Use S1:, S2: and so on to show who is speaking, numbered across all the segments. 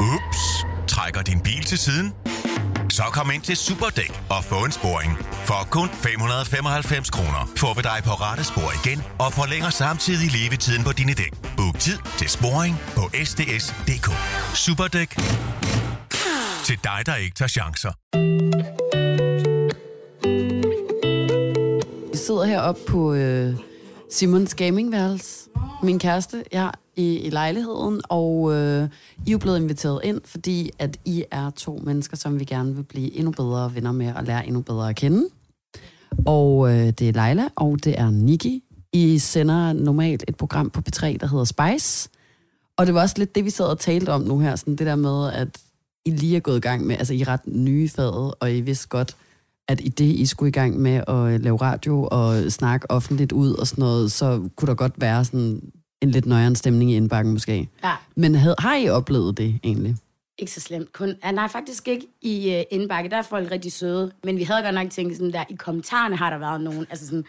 S1: Ups, trækker din bil til siden? Så kom ind til Superdæk og få en sporing. For kun 595 kroner får vi dig på rette spor igen og forlænger samtidig levetiden på dine dæk. Book tid til sporing på sds.dk. Superdæk. Til dig, der ikke tager chancer.
S2: Vi sidder heroppe på øh, Simons gamingværelse, min kæreste, jeg i, i lejligheden, og øh, I er blevet inviteret ind, fordi at I er to mennesker, som vi gerne vil blive endnu bedre venner med og lære endnu bedre at kende. Og øh, det er Leila, og det er Niki. I sender normalt et program på P3, der hedder Spice. Og det var også lidt det, vi sad og talte om nu her, sådan det der med, at I lige er gået i gang med, altså I er ret nye fadet, faget, og I vidste godt, at i det, I skulle i gang med at lave radio og snakke offentligt ud og sådan noget, så kunne der godt være sådan en lidt nøjere stemning i indbakken måske.
S3: Ja.
S2: Men havde, har I oplevet det egentlig?
S3: Ikke så slemt. Kun, ja, nej, faktisk ikke i uh, indbakke. Der er folk rigtig søde. Men vi havde godt nok tænkt sådan der, i kommentarerne har der været nogen, altså sådan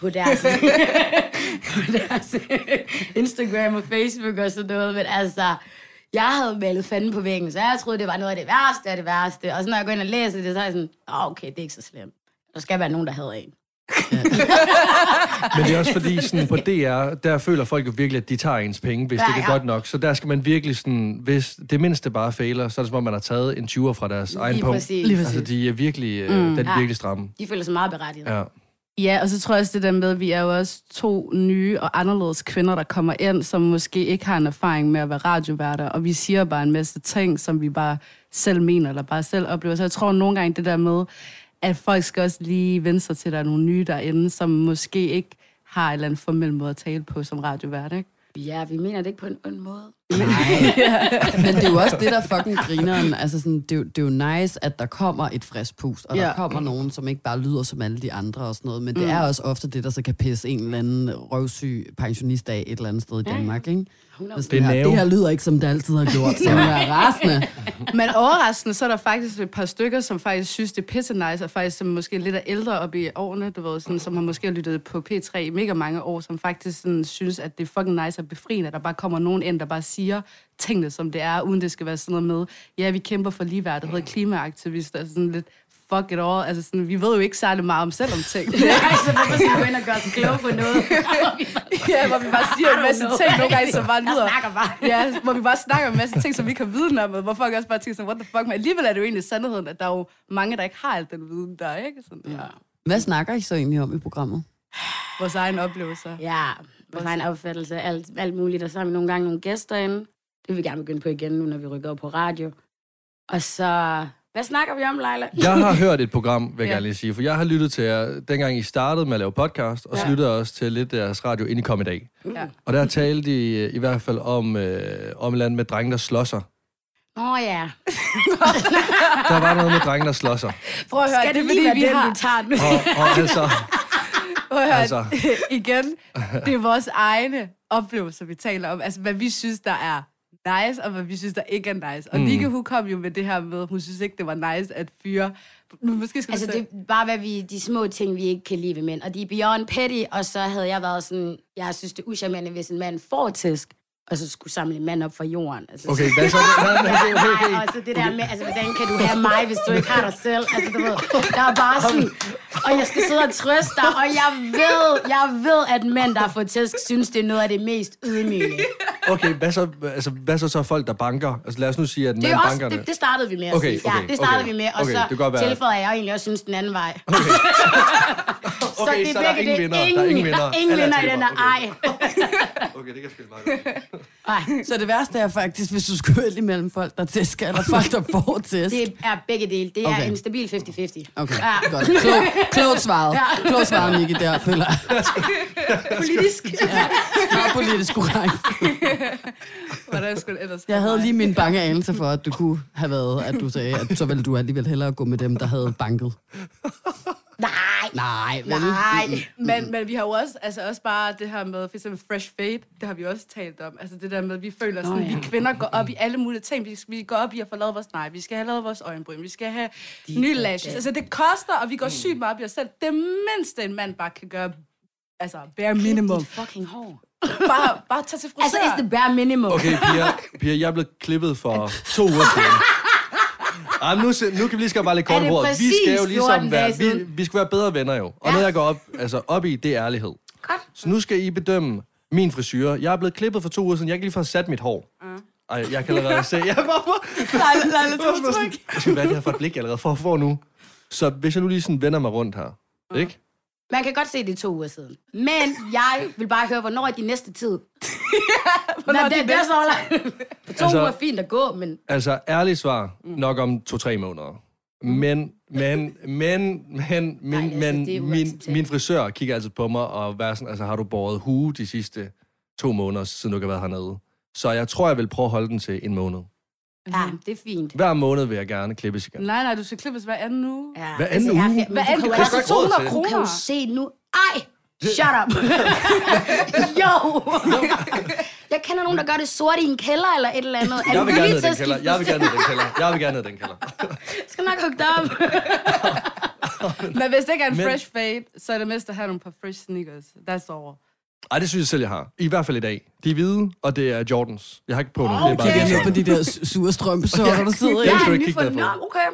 S3: på deres, på deres Instagram og Facebook og sådan noget. Men altså, jeg havde malet fanden på væggen, så jeg troede, det var noget af det værste af det værste. Og så når jeg går ind og læser det, så er jeg sådan, oh, okay, det er ikke så slemt. Der skal være nogen, der hader en.
S4: Men det er også fordi, sådan, på DR, der føler folk jo virkelig, at de tager ens penge, hvis
S3: Ja,
S4: det er
S3: ja.
S4: godt nok. Så der skal man virkelig sådan, hvis det mindste bare fejler, så er det som om, man har taget en 20'er fra deres egen
S3: Lige
S4: punkt.
S3: præcis.
S2: Lige præcis.
S4: Altså, de er virkelig, mm. den er
S3: Ja.
S4: virkelig stramme.
S3: De føler sig meget berettiget.
S4: Ja.
S5: Ja, og så tror jeg også det der med, at vi er jo også to nye og anderledes kvinder, der kommer ind, som måske ikke har en erfaring med at være radioværter, og vi siger bare en masse ting, som vi bare selv mener, eller bare selv oplever. Så jeg tror nogle gange det der med, at folk skal også lige vende sig til, at der er nogle nye derinde, som måske ikke har en eller anden formel måde at tale på som radiovært, ikke?
S3: Ja, vi mener det ikke på en ond måde.
S2: Men det er jo også det, der fucking grineren. Altså sådan, det, er jo, det er jo nice, at der kommer et frisk pust, og ja. der kommer nogen, som ikke bare lyder som alle de andre og sådan noget. Men det er også ofte det, der så kan pisse en eller anden røvsyg pensionist af et eller andet sted i Danmark, ikke? Hvis
S4: Det er
S2: det, her, det her lyder ikke, som det altid har gjort, så jeg er rasende.
S5: Men overraskende, så er der faktisk et par stykker, som faktisk synes, det er pisse nice, og faktisk som måske lidt er ældre op i årene, du ved, sådan, som har måske lyttet på P3 i mega mange år, som faktisk sådan, synes, at det er fucking nice og befriende, at der bare kommer nogen ind, der bare siger tingene, som det er, uden det skal være sådan noget med, ja, vi kæmper for ligeværdighed, klimaaktivister, altså sådan lidt fuck it all. Altså sådan, vi ved jo ikke særlig meget om selv om ting.
S3: Nej, så hvorfor skal vi gå ind og gøre os kloge på noget?
S5: ja, hvor vi bare siger en masse ting nogle gange, som bare
S3: Jeg
S5: lyder...
S3: snakker bare.
S5: Ja, hvor vi bare snakker om en masse ting, som vi ikke har viden om, og hvor folk også bare tænker sådan, what the fuck, men alligevel er det jo egentlig sandheden, at der er jo mange, der ikke har al den viden, der er, ikke? Sådan, ja.
S2: Hvad snakker I så egentlig om i programmet?
S5: Vores egen oplevelser.
S3: Ja, vores egen opfattelse af alt, alt muligt. Og så har vi nogle gange nogle gæster inde. Det vil vi gerne begynde på igen nu, når vi rykker op på radio. Og så... Hvad snakker vi om, Leila?
S4: Jeg har hørt et program, vil jeg
S5: Ja.
S4: gerne lige sige, for jeg har lyttet til jer, dengang I startede med at lave podcast, og så
S3: Ja.
S4: lyttede jeg også til lidt af jeres radio, inden I kom i dag.
S5: Ja.
S4: Og der talte I øh, i hvert fald om, øh, om andet med drenge, der slår sig.
S3: Åh oh, ja.
S4: Der var noget med drenge, der slår sig.
S5: Prøv at høre,
S3: Skal
S5: det
S3: det
S5: er
S3: lige
S5: fordi,
S3: være
S5: vi
S3: den,
S5: har...
S3: du tager den?
S4: Og, og altså,
S5: Høre,
S4: Altså.
S5: igen, det er vores egne oplevelser, vi taler om. Altså, hvad vi synes, der er nice, og hvad vi synes, der ikke er nice. Og
S4: Mm.
S5: Nikke, hun kom jo med det her med, hun synes ikke, det var nice at fyre... Nu, måske skal
S3: Altså, det er bare, hvad vi, de små ting, vi ikke kan lide ved mænd. Og de er beyond petty, og så havde jeg været sådan, jeg synes, det er hvis en mand får tæsk, og så skulle samle en mand op fra jorden. Altså,
S4: okay, hvad så? Okay, okay.
S3: Nej, og så det der med, altså, hvordan kan du have mig, hvis du ikke har dig selv? Altså, du ved, der er bare sådan, og jeg skal sidde og trøste dig, og jeg ved, jeg ved, at mænd, der har fået tæsk, synes, det er noget af det mest ydmygende.
S4: Okay, hvad så, altså, hvad så så folk, der banker? Altså lad os nu sige, at
S3: er også,
S4: bankerne...
S3: det, det startede vi med at
S4: Okay,
S3: sige. Ja,
S4: okay,
S3: det startede
S4: okay.
S3: vi med, og
S4: Okay,
S3: så tilføjede jeg egentlig også synes den anden vej.
S4: Okay,
S3: så det
S4: så der er ingen
S3: det.
S4: vinder. Der er ingen vinder.
S3: Der er ingen
S4: er
S3: vinder i den her.
S4: Okay.
S3: Ej.
S4: okay, det kan spille meget godt.
S2: Så det værste er faktisk, hvis du skulle vælge mellem folk, der tæsker, eller folk, der får tæsk.
S3: Det er begge dele. Det er
S2: Okay.
S3: en stabil 50-50.
S2: Okay,
S3: Ja.
S2: godt. Klog, klogt svaret. Klogt svaret, Nicky, der føler jeg.
S3: Politisk.
S2: Ja, meget politisk korrekt.
S5: Hvordan skulle det ellers
S2: Jeg havde lige min bange anelse for, at du kunne have været, at du sagde, at så ville du alligevel hellere gå med dem, der havde banket.
S3: Nej.
S2: Nej, vel?
S3: Nej.
S5: Men, men vi har jo også, altså også bare det her med, for eksempel fresh fade, det har vi også talt om. Altså det der med, at vi føler sådan,
S3: Nå,
S5: oh,
S3: ja.
S5: vi kvinder går op i alle mulige ting. Vi, vi går op i at få lavet vores nej, vi skal have lavet vores øjenbryn, vi skal have nye lashes. Altså det koster, og vi går sygt meget op i os selv. Det mindste en mand bare kan gøre, altså bare minimum.
S3: Dit fucking hår.
S5: Bare, bare tag til frisør.
S3: Altså, it's the bare minimum.
S4: Okay, Pia, Pia, jeg blev klippet for to uger siden. Men nu, nu kan vi lige skal bare
S3: Er
S4: kort på. Vi skal jo
S3: 14
S4: ligesom være, vi, vi skal være bedre venner jo. Og
S3: Ja.
S4: noget, jeg går op, altså op i, det er ærlighed.
S3: Godt.
S4: Så nu skal I bedømme min frisyr. Jeg er blevet klippet for to uger siden. Jeg kan lige få sat mit hår. Ej, jeg kan allerede se. Jeg, hvorfor?
S2: Lejle,
S4: skal være det her for et blik, jeg allerede får, får nu. Så hvis jeg nu lige sådan vender mig rundt her, ikke?
S3: Man kan godt se det er to uger siden. Men jeg vil bare høre, hvornår er de næste tid?
S5: Hvornår
S3: Nå,
S5: er de
S3: det, det er så lang. For to
S4: Altså-
S3: uger er fint at gå, men
S4: Altså, ærligt svar, nok om to-tre måneder. Men, men, men, men, min,
S3: Nej, altså,
S4: men
S3: det
S4: min, min frisør kigger altid på mig og være sådan, altså, har du båret hue de sidste to måneder, siden du ikke har været hernede? Så jeg tror, jeg vil prøve at holde den til en måned.
S3: Ja, det er fint.
S4: Hver måned vil jeg gerne klippes igen.
S5: Nej, nej, du skal klippes hver anden uge.
S3: Ja,
S4: Hver anden
S3: jeg er
S4: uge?
S3: fe- men
S5: Hvad
S3: du
S5: er
S3: kan
S5: det? koster
S3: også-
S4: råd
S5: 200
S4: til.
S3: Du kan jo
S5: kroner.
S3: se nu. Ej! Shut up! jo! Jeg kender nogen, der gør det sort i en kælder eller et eller andet. Er
S4: Jeg vil gerne ned den kælder. Jeg vil gerne ned den kælder. Jeg vil gerne ned den kælder.
S3: Skal nok hugge dig op.
S5: Men hvis det ikke er en
S4: Men-
S5: fresh fade, så er det mest at have nogle par fresh sneakers. That's all.
S4: Ej, det synes jeg selv, jeg har. I hvert fald i dag. De er hvide, og det er Jordans. Jeg har ikke på dem. Det er
S3: Okay.
S4: bare
S2: Kigger ned på
S4: de
S2: de der su- sure strømpesokker, der sidder i.
S4: Ja.
S3: Jeg
S4: skal
S3: er
S4: du ikke kigge.
S3: Nå, okay.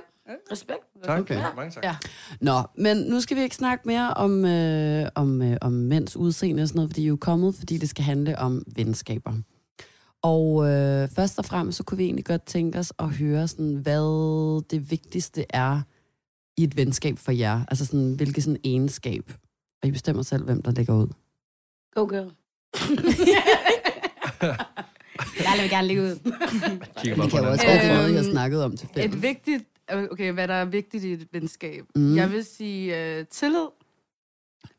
S3: Respekt.
S4: Tak.
S2: Okay.
S4: Mange tak.
S5: Ja.
S2: Nå, men nu skal vi ikke snakke mere om, øh, om, øh, om mænds udseende og sådan noget, fordi de er jo kommet, fordi det skal handle om venskaber. Og øh, først og fremmest, så kunne vi egentlig godt tænke os at høre, sådan, hvad det vigtigste er i et venskab for jer. Altså sådan, hvilket sådan egenskab. Og I bestemmer selv, hvem der lægger ud.
S3: Go girl. Jeg vil gerne ligge ud.
S4: Kigger
S2: Vi
S4: på
S2: kan jo
S4: den.
S2: også godt I har
S5: Øhm,
S2: snakket om til fælles.
S5: Et vigtigt, okay, hvad der er vigtigt i et venskab.
S2: Mm.
S5: Jeg vil sige uh, tillid,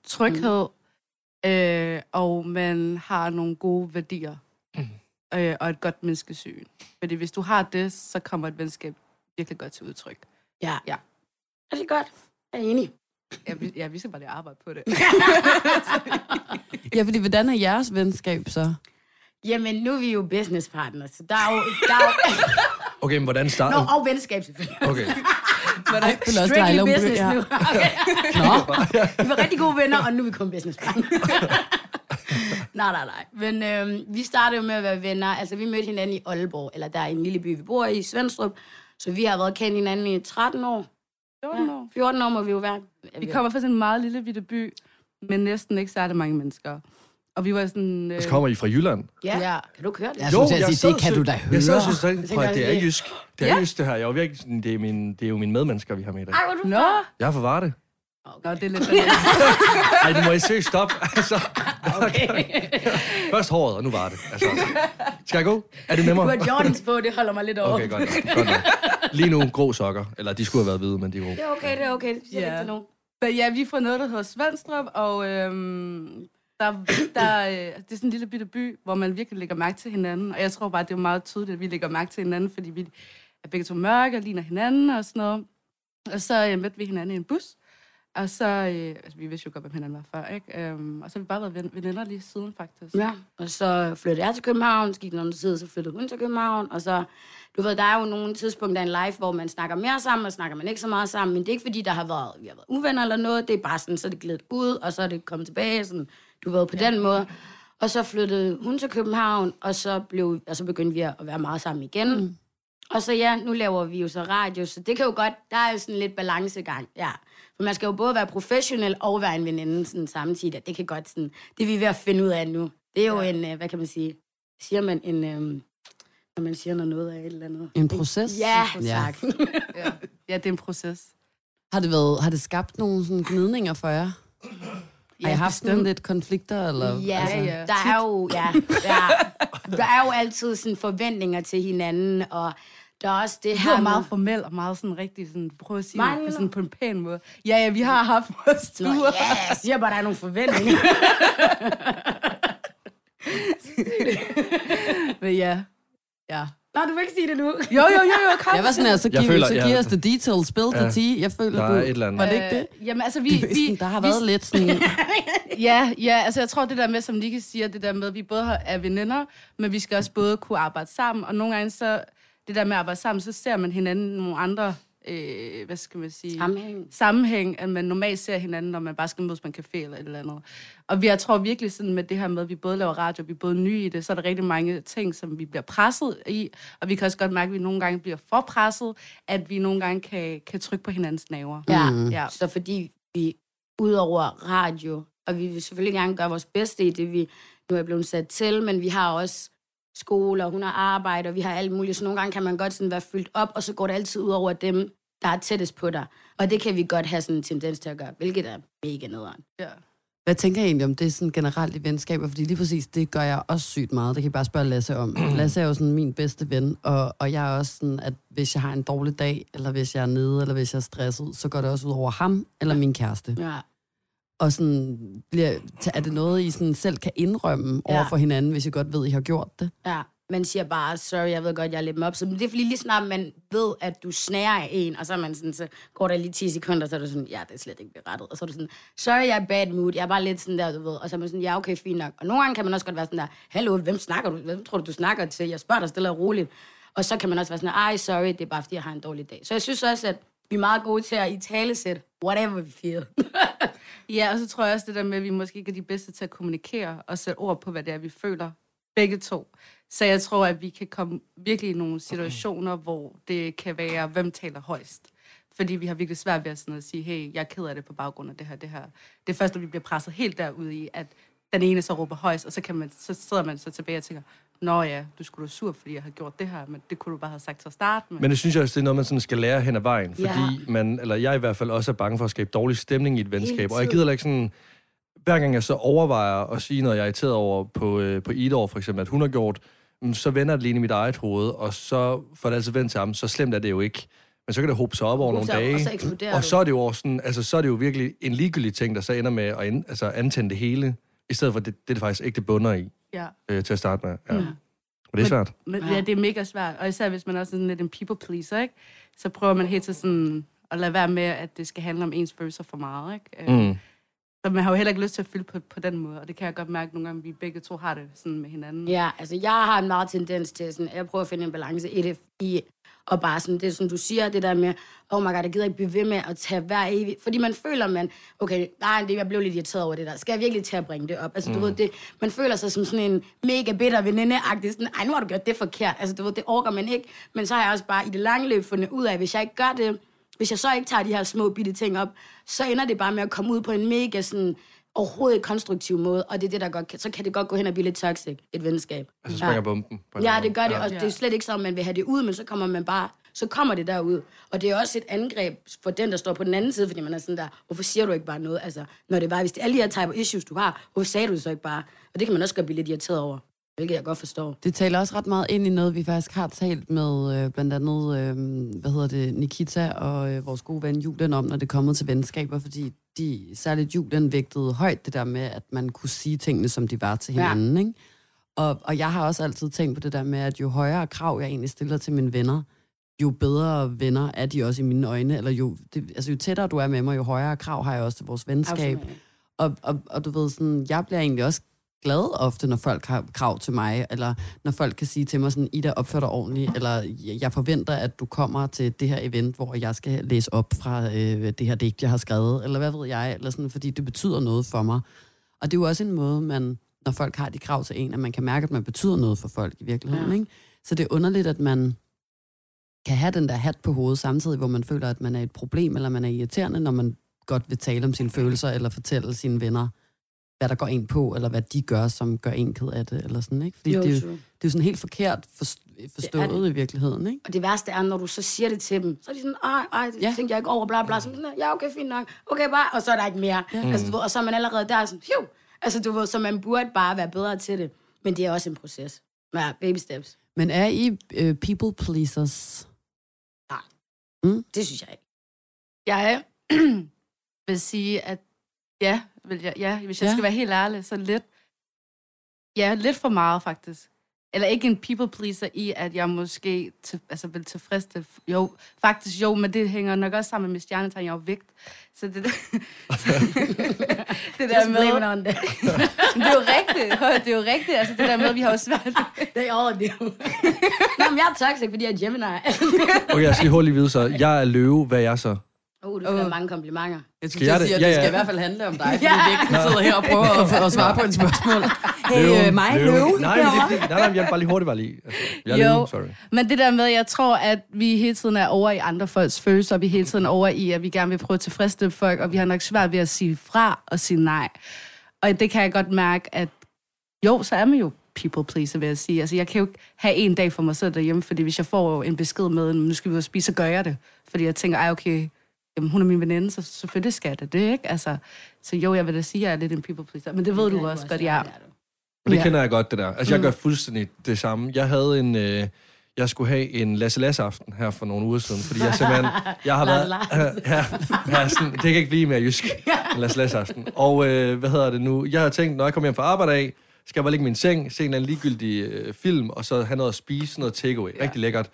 S5: tryghed, mm. øh, og man har nogle gode værdier. Mm. Øh, og et godt menneskesyn. Fordi hvis du har det, så kommer et venskab virkelig godt til udtryk.
S3: Ja.
S5: Ja.
S3: Er det godt? Jeg er enig.
S5: Ja, vi, ja, vi skal bare lige arbejde på det.
S2: Ja, fordi hvordan er jeres venskab så?
S3: Jamen, nu er vi jo businesspartners, så der er jo... Der er jo
S4: Okay, men hvordan
S3: Nå,
S4: starter...
S3: og venskab selvfølgelig.
S4: Okay.
S2: Ej, jeg føler også,
S3: Strictly business nu. Okay. Vi var rigtig gode venner, og nu er vi kun businesspartners. nej, nej, nej. Men øhm, vi startede jo med at være venner. Altså, vi mødte hinanden i Aalborg, eller der er en lille by, vi bor i, Svendstrup. Så vi har været kendt hinanden i 13 år.
S5: 14 år.
S3: 14 år må vi jo være.
S5: Vi kommer fra sådan en meget lille bitte by, men næsten ikke særlig mange mennesker. Og vi var sådan... Øh,
S4: Så kommer I fra Jylland?
S3: Ja.
S5: Ja.
S3: Kan du køre det?
S2: Jeg skulle til at sige,
S4: sad
S2: det kan du da høre.
S4: Jeg sad og synes, at det, er jysk. Det er
S5: Ja.
S4: jysk, det her. Jeg er jo virkelig, sådan- det, er min, det er jo mine medmennesker, vi har med i dag.
S3: Ej, hvor du
S5: Nå,
S4: Jeg er fra Varde.
S5: Nå det er lidt...
S4: Ej, du må I søge stop. Altså,
S3: Okay.
S4: først håret, og nu var det. Altså, skal jeg gå? Er det
S3: Du
S4: nemmere?
S3: har Jordans på, det holder mig lidt over.
S4: Okay, godt nok. Godt nok. Lige nu, grå sokker. Eller de skulle have været hvide, men de er grå.
S3: Det er okay, det er okay. Det siger
S5: Ja.
S3: ikke nogen.
S5: Men ja, vi er fra noget, der hedder Svendstrup, og øhm, der, der, øh, det er sådan en lille bitte by, hvor man virkelig lægger mærke til hinanden. Og jeg tror bare, det er meget tydeligt, at vi lægger mærke til hinanden, fordi vi er begge to mørke og ligner hinanden og sådan noget. Og så øh, mødte vi hinanden i en bus. Og så, øh, altså vi vidste jo godt, hvem hinanden var før, ikke? Øhm, og så har vi bare været ven- veninder lige siden, faktisk.
S3: Ja, og så flyttede jeg til København, så gik den anden tid, så flyttede hun til København, og så, du ved, der er jo nogle tidspunkter i en life, hvor man snakker mere sammen, og snakker man ikke så meget sammen, men det er ikke fordi, der har været, vi har været uvenner eller noget, det er bare sådan, så er det glidet ud, og så er det kommet tilbage, sådan, du ved, på den måde. Og så flyttede hun til København, og så, blev, og så begyndte vi at være meget sammen igen. Mm. Og så ja, nu laver vi jo så radio, så det kan jo godt, der er jo sådan lidt balancegang, ja. For man skal jo både være professionel og være en veninde sådan samtidig, det kan godt sådan, det er vi ved at finde ud af nu. Det er jo ja. en, øh, hvad kan man sige, siger man en, øhm, når man siger noget, noget af et eller andet.
S2: En proces?
S3: Ja,
S2: Ja.
S3: tak.
S5: Ja, ja det er en proces.
S2: Har det, været, har det skabt nogle sådan gnidninger for jer? Har I haft sådan lidt konflikter? Eller,
S3: Ja,
S2: altså?
S5: ja.
S3: der er jo, ja, der, der er jo altid sådan forventninger til hinanden, og der er også det
S5: Det
S3: her
S5: er
S3: med-
S5: meget formel og meget sådan rigtig sådan, prøv at sige
S3: Mig
S5: det sådan på en pæn måde. Ja, ja, vi har haft vores
S3: Nå,
S5: ture.
S3: ja, jeg siger bare, der er nogle forventninger.
S5: Men ja, ja.
S3: Nå, du vil ikke sige det nu.
S5: Jo, jo, jo, jo, kom.
S2: Jeg var sådan her, så
S4: Jeg
S2: giv,
S4: føler-
S2: så
S4: ja.
S2: giv os the details, spill the
S4: Ja.
S2: tea. Jeg føler,
S4: Der
S2: du...
S4: er et eller andet.
S2: Var det ikke det?
S5: Øh, jamen, altså, vi...
S2: er
S5: vi
S2: sådan, der har
S5: vi,
S2: været lidt sådan...
S5: Ja, ja, altså jeg tror det der med, som Nicky siger, det der med, at vi både har- er veninder, men vi skal også både kunne arbejde sammen, og nogle gange så, det der med at arbejde sammen, så ser man hinanden nogle andre øh, hvad skal man sige?
S3: Sammenhæng.
S5: sammenhæng, at man normalt ser hinanden, når man bare skal mødes på en café eller et eller andet. Og vi, jeg tror virkelig sådan med det her med, at vi både laver radio, og vi er både nye i det, så er der rigtig mange ting, som vi bliver presset i, og vi kan også godt mærke, at vi nogle gange bliver for presset, at vi nogle gange kan, kan trykke på hinandens naver.
S3: Ja.
S5: Ja.
S3: ja. Så fordi vi udover radio, og vi vil selvfølgelig gerne gøre vores bedste i det, vi nu er blevet sat til, men vi har også skole, og hun har arbejde, og vi har alt muligt. Så nogle gange kan man godt sådan være fyldt op, og så går det altid ud over dem, der er tættest på dig. Og det kan vi godt have sådan en tendens til at gøre, hvilket er mega nederen.
S5: Ja.
S2: Hvad tænker jeg egentlig om det sådan generelt i venskaber? Fordi lige præcis, det gør jeg også sygt meget. Det kan I bare spørge Lasse om. Lasse er jo sådan min bedste ven, og, og jeg er også sådan, at hvis jeg har en dårlig dag, eller hvis jeg er nede, eller hvis jeg er stresset, så går det også ud over ham eller min kæreste.
S3: Ja.
S2: Og sådan, bliver, er det noget, I sådan selv kan indrømme over
S3: Ja.
S2: for hinanden, hvis I godt ved, I har gjort det?
S3: Ja, man siger bare, sorry, jeg ved godt, jeg er lidt op. Så det er fordi lige snart man ved, at du snærer af en, og så, er man sådan, så går der lige 10 sekunder, så er du sådan, ja, det er slet ikke berettet. Og så er du sådan, sorry, jeg er bad mood, jeg er bare lidt sådan der, du ved. Og så er man sådan, ja, okay, fint nok. Og nogle gange kan man også godt være sådan der, hallo, hvem snakker du? Hvem tror du, du snakker til? Jeg spørger dig stille og roligt. Og så kan man også være sådan, ej, sorry, det er bare, fordi jeg har en dårlig dag. Så jeg synes også, at vi er meget gode til at i tale sætte whatever vi feel.
S5: Ja, og så tror jeg også det der med, at vi måske ikke er de bedste til at kommunikere og sætte ord på, hvad det er, vi føler. Begge to. Så jeg tror, at vi kan komme virkelig i nogle situationer, hvor det kan være, hvem taler højst. Fordi vi har virkelig svært ved at, sådan at sige, hey, jeg er ked af det på baggrund af det her, det her. Det er først, når vi bliver presset helt derude i, at den ene så råber højst, og så, kan man, så sidder man så tilbage og tænker, Nå ja, du skulle da sur, fordi jeg har gjort det her, men det kunne du bare have sagt til at starte med.
S4: Men det synes jeg også, det er noget, man sådan skal lære hen ad vejen. Fordi
S3: Ja.
S4: man, eller jeg i hvert fald også er bange for at skabe dårlig stemning i et venskab. Og jeg gider ikke sådan... Hver gang jeg så overvejer at sige noget, jeg er irriteret over på, øh, på Idor, for eksempel, at hun har gjort, mm, så vender det lige ind i mit eget hoved, og så får det altid vendt til ham. Så slemt er det jo ikke. Men så kan det hobe sig op over nogle
S3: op,
S4: dage.
S3: og så
S4: og så er det jo også sådan, altså, så er det jo virkelig en ligegyldig ting, der så ender med at altså, antænde det hele, i stedet for det, det, det faktisk ikke det bunder i
S5: Ja.
S4: øh, til at starte med. Ja.
S5: Ja.
S4: Og det er svært.
S5: Men,
S3: Ja.
S5: ja, det er mega svært. Og især hvis man også er sådan lidt en people pleaser, ikke? så prøver man helt til sådan at lade være med, at det skal handle om ens følelser for meget. Ikke? Øh,
S4: Mm.
S5: Så man har jo heller ikke lyst til at fylde på, på den måde, og det kan jeg godt mærke nogle gange, at vi begge to har det sådan med hinanden.
S3: Ja, altså jeg har en meget tendens til sådan, at jeg prøver at finde en balance i det, i, og bare sådan, det som du siger, det der med, oh my god, jeg gider ikke blive ved med at tage hver evig, fordi man føler, man, okay, nej, det, jeg blev lidt irriteret over det der, skal jeg virkelig til at bringe det op? Altså, du ved, det, man føler sig som sådan en mega bitter veninde-agtig, sådan, ej, nu har du gjort det forkert, altså, du ved, det orker man ikke, men så har jeg også bare i det lange løb fundet ud af, hvis jeg ikke gør det, hvis jeg så ikke tager de her små bitte ting op, så ender det bare med at komme ud på en mega sådan, overhovedet ikke konstruktiv måde, og det er det, der godt kan, så kan det godt gå hen og blive lidt toxic, et venskab.
S4: Altså springer bomben. På
S3: Ja, det gør det,
S4: anden
S3: og det er slet ikke så, at man vil have det ud, men så kommer man bare, så kommer det derud. Og det er også et angreb for den, der står på den anden side, fordi man er sådan der, hvorfor siger du ikke bare noget? Altså, når det var, hvis det er alle de her type issues, du har, hvorfor sagde du så ikke bare? Og det kan man også godt blive lidt irriteret over, hvilket jeg godt forstår.
S2: Det taler også ret meget ind i noget, vi faktisk har talt med øh, blandt andet, øh, hvad hedder det, Nikita og øh, vores gode ven Julen om, når det kommer til venskaber, fordi de, særligt Julen vægtede højt det der med, at man kunne sige tingene, som de var til
S3: Ja.
S2: hinanden, ikke? Og, og jeg har også altid tænkt på det der med, at jo højere krav jeg egentlig stiller til mine venner, jo bedre venner er de også i mine øjne, eller jo, det, altså jo tættere du er med mig, jo højere krav har jeg også til vores venskab.
S3: Absolut.
S2: Og, og, og du ved, sådan, jeg bliver egentlig også glad ofte, når folk har krav til mig, eller når folk kan sige til mig sådan, Ida, opfør dig ordentligt, eller jeg forventer, at du kommer til det her event, hvor jeg skal læse op fra øh, det her digt, jeg har skrevet, eller hvad ved jeg, eller sådan, fordi det betyder noget for mig. Og det er jo også en måde, man, når folk har de krav til en, at man kan mærke, at man betyder noget for folk i virkeligheden.
S3: Ja.
S2: Ikke? Så det er underligt, at man kan have den der hat på hovedet samtidig, hvor man føler, at man er et problem, eller man er irriterende, når man godt vil tale om sine følelser, eller fortælle sine venner, hvad der går en på, eller hvad de gør, som gør en ked af det, eller sådan, ikke? Fordi
S3: Jo,
S2: det, er jo,
S3: true.
S2: det er jo sådan helt forkert forst- forstået
S3: det.
S2: i virkeligheden, ikke?
S3: Og det værste er, når du så siger det til dem, så er de sådan, ej, ej, det
S2: Ja.
S3: tænkte jeg ikke over, bla bla, sådan, ja, okay, fint nok, okay, bare, og så er der ikke mere. Ja. Altså, du ved, og så er man allerede der, sådan, hiu, altså, du ved, så man burde bare være bedre til det. Men det er også en proces. Ja, baby steps.
S2: Men er I øh, people pleasers?
S3: Det synes jeg ikke.
S5: Jeg vil sige, at ja, vil jeg, ja hvis jeg
S2: Ja.
S5: skal være helt ærlig, så lidt, ja, lidt for meget faktisk. eller ikke en people pleaser i, at jeg måske til, altså, vil tilfredsstille... Jo, faktisk jo, men det hænger nok også sammen med stjernetegn, jeg er jo vægt. Så det, det, det der
S3: Just
S5: med...
S3: on them.
S5: Det er jo rigtigt. Hør, Det er jo rigtigt. Altså det der med, vi har jo svært...
S3: They all do. Nå, men jeg er toxic, fordi jeg er Gemini.
S4: Okay, jeg skal lige hurtigt vide så. Jeg er løve, hvad er jeg så?
S3: Uh, du skal have mange komplimenter.
S2: Jeg
S4: Skal jeg
S2: skulle sige,
S4: det?
S2: at
S4: Ja,
S2: det skal
S4: ja.
S2: i hvert fald handle om dig, fordi vi ikke sidder her og prøver at, at svare på et spørgsmål. Hey, øh, mig, løve.
S4: Nej, men det er ikke- nej, nej, jeg vil bare lige hurtigt bare lige. Altså, jeg
S5: Jo.
S4: løve, sorry.
S5: Men det der med, jeg tror, at vi hele tiden er over i andre folks følelser, og vi hele tiden over i, at vi gerne vil prøve at tilfredsstille folk, og vi har nok svært ved at sige fra og sige nej. Og det kan jeg godt mærke, at jo, så er man jo people pleaser, vil jeg sige. Altså, jeg kan jo ikke have en dag for mig selv derhjemme, fordi hvis jeg får en besked med, nu skal vi og spise, så gør jeg det. Fordi jeg tænker, ej, okay, jamen, hun er min veninde, så selvfølgelig skal jeg da det, ikke? Altså, så jo, jeg vil da sige, at jeg er lidt en people pleaser. Men det ved du også godt, jeg er.
S4: Og det
S5: Ja.
S4: kender jeg godt, det der. Altså, jeg gør fuldstændig det samme. Jeg havde en... Øh, jeg skulle have en Lasse Lasse aften her for nogle uger siden, fordi jeg simpelthen... Jeg har været... ja, ja, sådan, det kan ikke blive mere jysk. En Lasse Lasse aften. Og øh, hvad hedder det nu? Jeg har tænkt, når jeg kommer hjem fra arbejde af, skal jeg bare ligge i min seng, se en eller anden ligegyldig øh, film, og så have noget at spise, noget takeaway. Ja. Rigtig lækkert.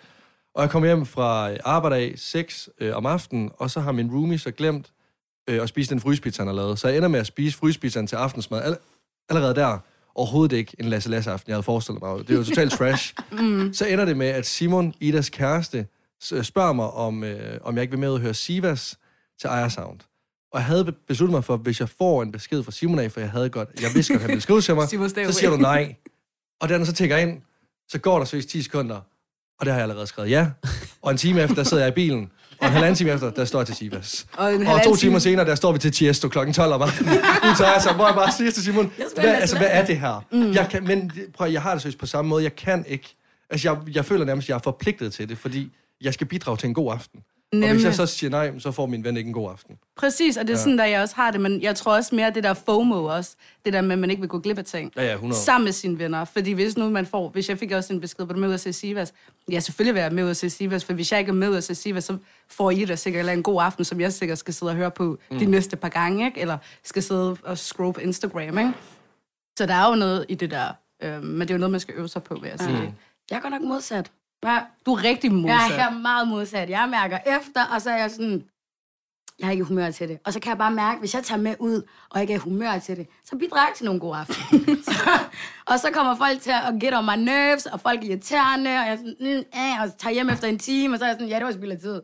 S4: Og jeg kommer hjem fra arbejde af 6 øh, om aftenen, og så har min roomie så glemt øh, at spise den frysepizza, han har lavet. Så jeg ender med at spise frysepizzaen til aftensmad. All- allerede der, overhovedet ikke en Lasse Lasse aften, jeg havde forestillet mig. Det er jo totalt trash. mm. Så ender det med, at Simon, Idas kæreste, øh, spørger mig, om, øh, om jeg ikke vil med og høre Sivas til Aya Sound. Og jeg havde be- besluttet mig for, hvis jeg får en besked fra Simon af, for jeg havde godt, jeg vidste godt, at han ville skrive til mig, så siger du nej. Og da han så tækker ind, så går der så 10 sekunder, og det har jeg allerede skrevet ja. Og en time efter, der sidder jeg i bilen, og en halvanden time efter, der står jeg til Sivas.
S5: Og, en
S4: Og to
S5: time-
S4: timer senere, der står vi til Tiesto kl. 12 om aftenen. Nu tager jeg så, hvor jeg bare siger til Simon, hvad, altså, hvad er det her? Mm. Jeg kan, men prøv, jeg har det seriøst på samme måde. Jeg kan ikke. Altså, jeg, jeg føler nærmest, at jeg er forpligtet til det, fordi jeg skal bidrage til en god aften. Og hvis
S5: Nemlig.
S4: jeg så siger nej, så får min ven ikke en god aften.
S5: Præcis, og det er ja. sådan, der jeg også har det, men jeg tror også mere, det der FOMO også, det der med, at man ikke vil gå glip af ting.
S4: Ja, ja, 100.
S5: Sammen med sine venner, fordi hvis nu man får, hvis jeg fik også en besked, på du med ud at se Sivas, ja, selvfølgelig vil jeg med ud at se Sivas, for hvis jeg ikke er med ud at se Sivas, så får I da sikkert en god aften, som jeg sikkert skal sidde og høre på mm. de næste par gange, ikke? eller skal sidde og scroll på Instagram, ikke? Så der er jo noget i det der, øh, men det er jo noget, man skal øve sig på, vil jeg sige. Mm.
S3: Jeg er godt nok modsat. Jeg,
S5: Du er rigtig modsat.
S3: jeg er meget modsat. Jeg mærker efter, og så er jeg sådan, jeg har ikke humør til det. Og så kan jeg bare mærke, hvis jeg tager med ud, og ikke er humør til det, så bidrager jeg til nogle gode aften. så, og så kommer folk til at get on my nerves, og folk er irriterende, og jeg er sådan, mm, eh, og så tager hjem efter en time, og så er jeg sådan, ja, det var spild af tid.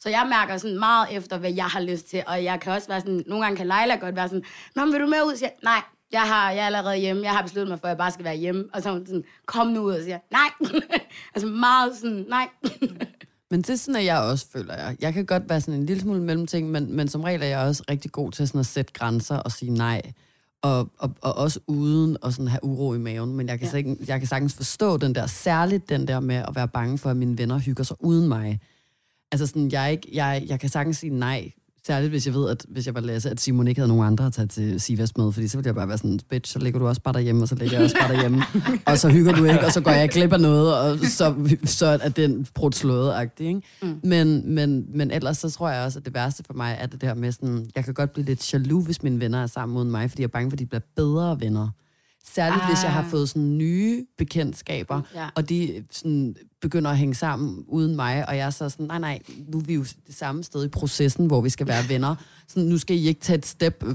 S3: Så jeg mærker sådan meget efter, hvad jeg har lyst til, og jeg kan også være sådan, nogle gange kan Leila godt være sådan, Nå, men vil du med ud? Så jeg, nej, jeg, har, jeg er allerede hjemme, jeg har besluttet mig for, at jeg bare skal være hjemme. Og så er hun sådan, kom nu ud, og siger, nej. altså meget sådan, nej.
S2: Men det er sådan, at jeg også føler jeg. Jeg kan godt være sådan en lille smule mellemting, men, men som regel er jeg også rigtig god til sådan at sætte grænser og sige nej. Og, og, og også uden at sådan have uro i maven. Men jeg kan, ja. jeg kan sagtens forstå den der, særligt den der med at være bange for, at mine venner hygger sig uden mig. Altså sådan, jeg, ikke, jeg, jeg kan sagtens sige nej. Særligt hvis jeg ved, at hvis jeg var Lasse, at Simon ikke havde nogen andre at tage til Sivas med, fordi så ville jeg bare være sådan, bitch, så ligger du også bare derhjemme, og så ligger jeg også bare derhjemme, og så hygger du ikke, og så går jeg glip af noget, og så, så er den brudt slået ikke? Mm. Men, men, men ellers så tror jeg også, at det værste for mig er det der med sådan, jeg kan godt blive lidt jaloux, hvis mine venner er sammen uden mig, fordi jeg er bange for, at de bliver bedre venner. Særligt ah. hvis jeg har fået sådan nye bekendtskaber,
S3: ja.
S2: og de sådan begynder at hænge sammen uden mig, og jeg er så sådan, nej, nej, nu er vi jo det samme sted i processen, hvor vi skal være venner. Sådan, nu skal I ikke tage et step Nå,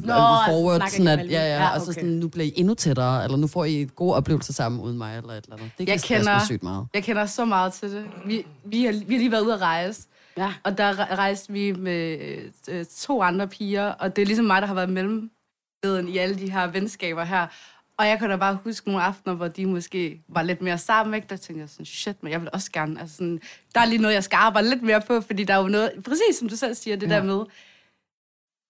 S2: forward,
S3: snakker
S2: sådan at, ja, ja, ja,
S3: Ja,
S2: og så
S3: okay.
S2: sådan, nu bliver I endnu tættere, eller nu får I gode oplevelser sammen uden mig, eller et eller andet. Det
S5: Jeg kender,
S2: sygt meget.
S5: jeg kender så meget til det. Vi, vi, har, vi har lige været ude at rejse,
S3: Ja.
S5: og der re- rejste vi med øh, to andre piger, og det er ligesom mig, der har været mellemmeden i alle de her venskaber her. Og jeg kan da bare huske nogle aftener, hvor de måske var lidt mere sammen, ikke? Der tænkte jeg sådan, shit, men jeg vil også gerne. Altså sådan, der er lige noget, jeg skal arbejde lidt mere på, fordi der er jo noget, præcis som du selv siger, det ja. der med, det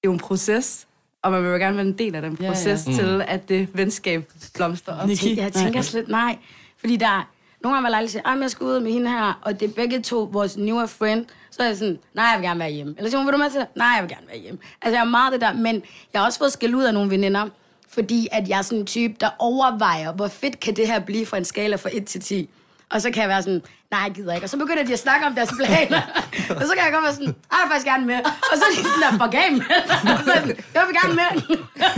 S5: er jo en proces, og man vil jo gerne være en del af den proces ja, ja. til, at det venskab blomstrer op.
S2: Nikki?
S3: Jeg tænker slet nej. Fordi der er nogle gange, hvor Leila siger, at jeg skal ud med hende her, og det er begge to vores newer friend, så er jeg sådan, nej, jeg vil gerne være hjemme. Eller siger hun, vil du med til det? Nej, jeg vil gerne være hjemme. Altså, jeg er meget det der, men jeg har også fået skæld ud af nogle veninder, fordi at jeg er sådan en type, der overvejer, hvor fedt kan det her blive fra en skala fra 1 til 10. Og så kan jeg være sådan, nej, jeg gider ikke. Og så begynder de at snakke om deres planer. og så kan jeg godt være sådan, jeg vil faktisk gerne med. Og så er de sådan der, for game. og så er jeg sådan, jeg vil gerne med.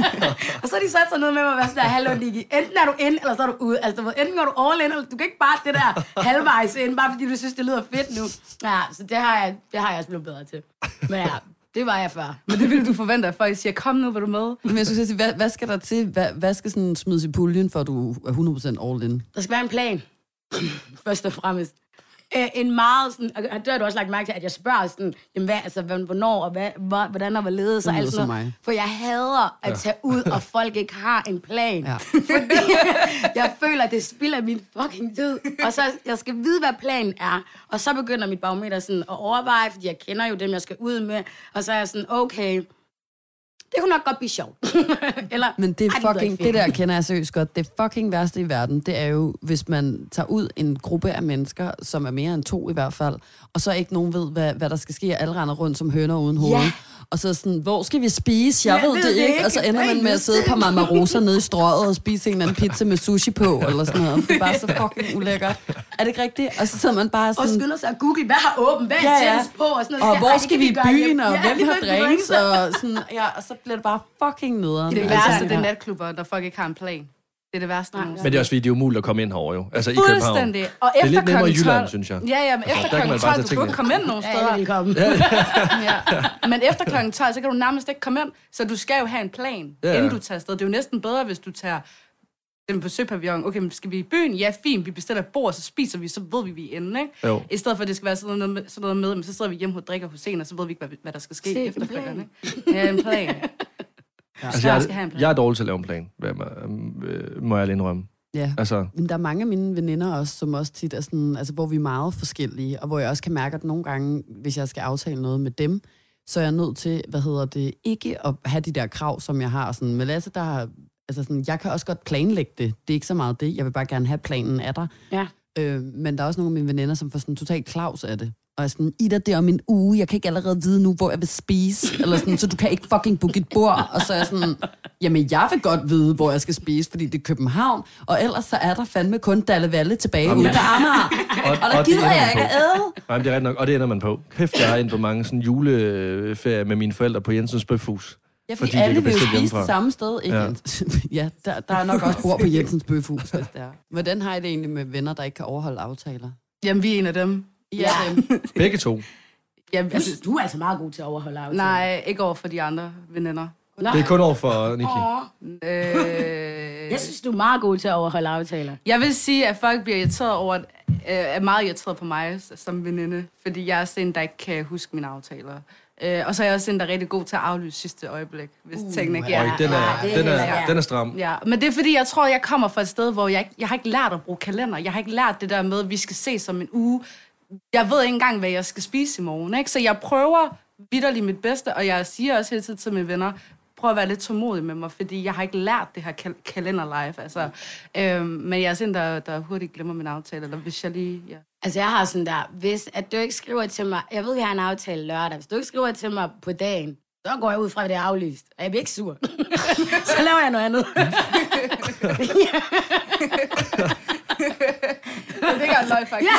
S3: og så er de sat sig ned med mig og være sådan der, hallo, Niki. Enten er du ind, eller så er du ude. Altså, enten går du all in, eller du kan ikke bare det der halvvejs ind, bare fordi du synes, det lyder fedt nu. Ja, så det har jeg, det har jeg også blevet bedre til. Men ja, det var jeg før.
S5: Men det vil du forvente, at folk siger, kom nu, vil du med?
S2: Men jeg skulle sige, hvad, hvad skal der til? Hvad, hvad skal sådan smides i puljen, for at du er 100% all in?
S3: Der skal være en plan, først og fremmest. Øh, en meget sådan, og det har du også lagt mærke til, at jeg spørger sådan, jamen hvad, altså, hvornår, og hvad, hvor, hvordan og hvorledes, og alt sådan noget. For jeg hader at tage ud, og folk ikke har en plan.
S2: Ja.
S3: Fordi jeg føler, at det spilder min fucking tid. Og så jeg skal vide, hvad planen er. Og så begynder mit barometer sådan at overveje, fordi jeg kender jo dem, jeg skal ud med. Og så er jeg sådan, okay, det kunne nok godt blive sjovt. Eller,
S2: Men det,
S3: "Ej,
S2: er fucking,
S3: ikke
S2: det der
S3: fedt."
S2: kender jeg seriøst godt. Det fucking værste i verden, det er jo, hvis man tager ud en gruppe af mennesker, som er mere end to i hvert fald, og så ikke nogen ved, hvad, hvad der skal ske, og alle render rundt som høner uden hoved.
S3: Ja.
S2: Og så sådan, hvor skal vi spise? Jeg
S3: Jeg
S2: ved det ikke. Og så ender man med at sidde på Mama Rosa nede i strøget og spise en eller anden pizza med sushi på, eller sådan noget. Det er bare så fucking ulækkert. Er det ikke rigtigt? Og så sidder man bare
S3: Og
S2: sådan...
S3: skynder sig at google, hvad har åbent, hvad er
S2: Ja, ja.
S3: på, og sådan noget.
S2: Og hvor
S3: det
S2: skal vi i byen, og
S3: Ja,
S2: hvem har drinks? Og, sådan, ja, og så bliver det bare fucking nederen.
S5: Det
S3: værste,
S5: værste, det er
S3: ja.
S5: natklubber, der folk ikke har en plan. Det er det værste. nogensinde.
S4: Men det er også fordi, det er umuligt at komme ind herover jo. Altså i København.
S5: Fuldstændig. Og
S4: Det er
S5: efter
S4: lidt nemmere i Jylland,
S5: 12
S4: synes jeg.
S5: Ja, ja, men efter
S4: man bare
S5: 12,
S4: tage
S5: du kan ikke komme ind nogen
S3: Ja,
S5: steder.
S3: jeg velkommen.
S5: Ja. Men efter klokken 12, så kan du nærmest ikke komme ind. Så du skal jo have en plan,
S4: Ja, ja.
S5: inden du tager afsted. Det er jo næsten bedre, hvis du tager den på søpavillon. Okay, men skal vi i byen? Ja, fint. Vi bestiller et bord, så spiser vi, så ved vi, vi er inde, ikke?
S4: Jo.
S5: I stedet for, at det skal være sådan noget med, sådan noget med men så sidder vi hjemme og drikker hos en, og så ved vi ikke, hvad, hvad der skal ske
S3: Se, en
S5: efterfølgende. Ikke? Ja, en plan.
S4: Altså,
S5: Jeg skal have en
S4: jeg,
S5: plan.
S4: jeg er dårlig til at lave en plan, hvad øh, må jeg lige indrømme.
S2: Ja.
S4: Altså,
S2: Men der er mange af mine veninder også, som også tit er sådan, altså hvor vi er meget forskellige, og hvor jeg også kan mærke, at nogle gange, hvis jeg skal aftale noget med dem, så er jeg nødt til, hvad hedder det, ikke at have de der krav, som jeg har. Sådan, med Lasse, der har, altså sådan, jeg kan også godt planlægge det. Det er ikke så meget det. Jeg vil bare gerne have planen af dig.
S3: Ja.
S2: Øh, men der er også nogle af mine veninder, som får sådan totalt klaus af det. Og er sådan, Ida, det er om en uge, jeg kan ikke allerede vide nu, hvor jeg vil spise. Eller sådan, så du kan ikke fucking booke et bord. Og så er jeg sådan, jamen jeg vil godt vide, hvor jeg skal spise, fordi det er København. Og ellers så er der fandme kun Dalle Valle tilbage ude på Amager. Og der
S4: det
S2: gider jeg ikke at æde.
S4: Nej, det er ret nok, og det ender man på. Kæft, jeg har ind på mange sådan juleferie med mine forældre på Jensens Bøfhus.
S2: Ja, fordi,
S4: Fordi
S2: alle vil jo spise det samme sted. Ikke?
S4: Ja.
S2: Ja, ja der, der er nok også bord på Jensens Bøfhus, hvis det er. Hvordan har I det egentlig med venner, der ikke kan overholde aftaler?
S5: Jamen, vi er en af dem.
S2: I er
S3: Ja.
S2: dem.
S4: Begge to.
S5: Jamen,
S3: Jeg
S5: altså,
S3: du er altså meget god til at overholde aftalen.
S5: nej, ikke over for de andre veninder.
S3: Nej.
S4: Det er kun over for Niki.
S3: Åh.
S5: Øh,
S3: Jeg synes, du er meget god til at overholde aftaler.
S5: Jeg vil sige, at folk bliver irriteret over, at, øh, er meget irriteret på mig som veninde, fordi jeg er sådan en, der ikke kan huske mine aftaler. Øh, og så er jeg også en, der er rigtig god til at aflyse sidste øjeblik, hvis uh, tingene ikke
S4: Øj,
S5: er...
S4: den
S3: Ja,
S4: er,
S3: det er
S4: den er, den er stram.
S5: Ja, men det er fordi, jeg tror, jeg kommer fra et sted, hvor jeg, jeg har ikke lært at bruge kalender. Jeg har ikke lært det der med, at vi skal se som en uge. Jeg ved ikke engang, hvad jeg skal spise i morgen. Ikke? Så jeg prøver vidderligt mit bedste, og jeg siger også hele tiden til mine venner, prøv at være lidt tålmodig med mig, fordi jeg har ikke lært det her kal- kalender live. Altså, øhm, men jeg er sådan, der, der hurtigt glemmer min aftale, eller hvis jeg lige... Ja.
S3: Altså, jeg har sådan der, hvis at du ikke skriver til mig, jeg ved, vi har en aftale lørdag, hvis du ikke skriver til mig på dagen, så går jeg ud fra, at det er aflyst, og jeg bliver ikke sur. så laver jeg noget andet.
S5: Det er ikke løg, faktisk.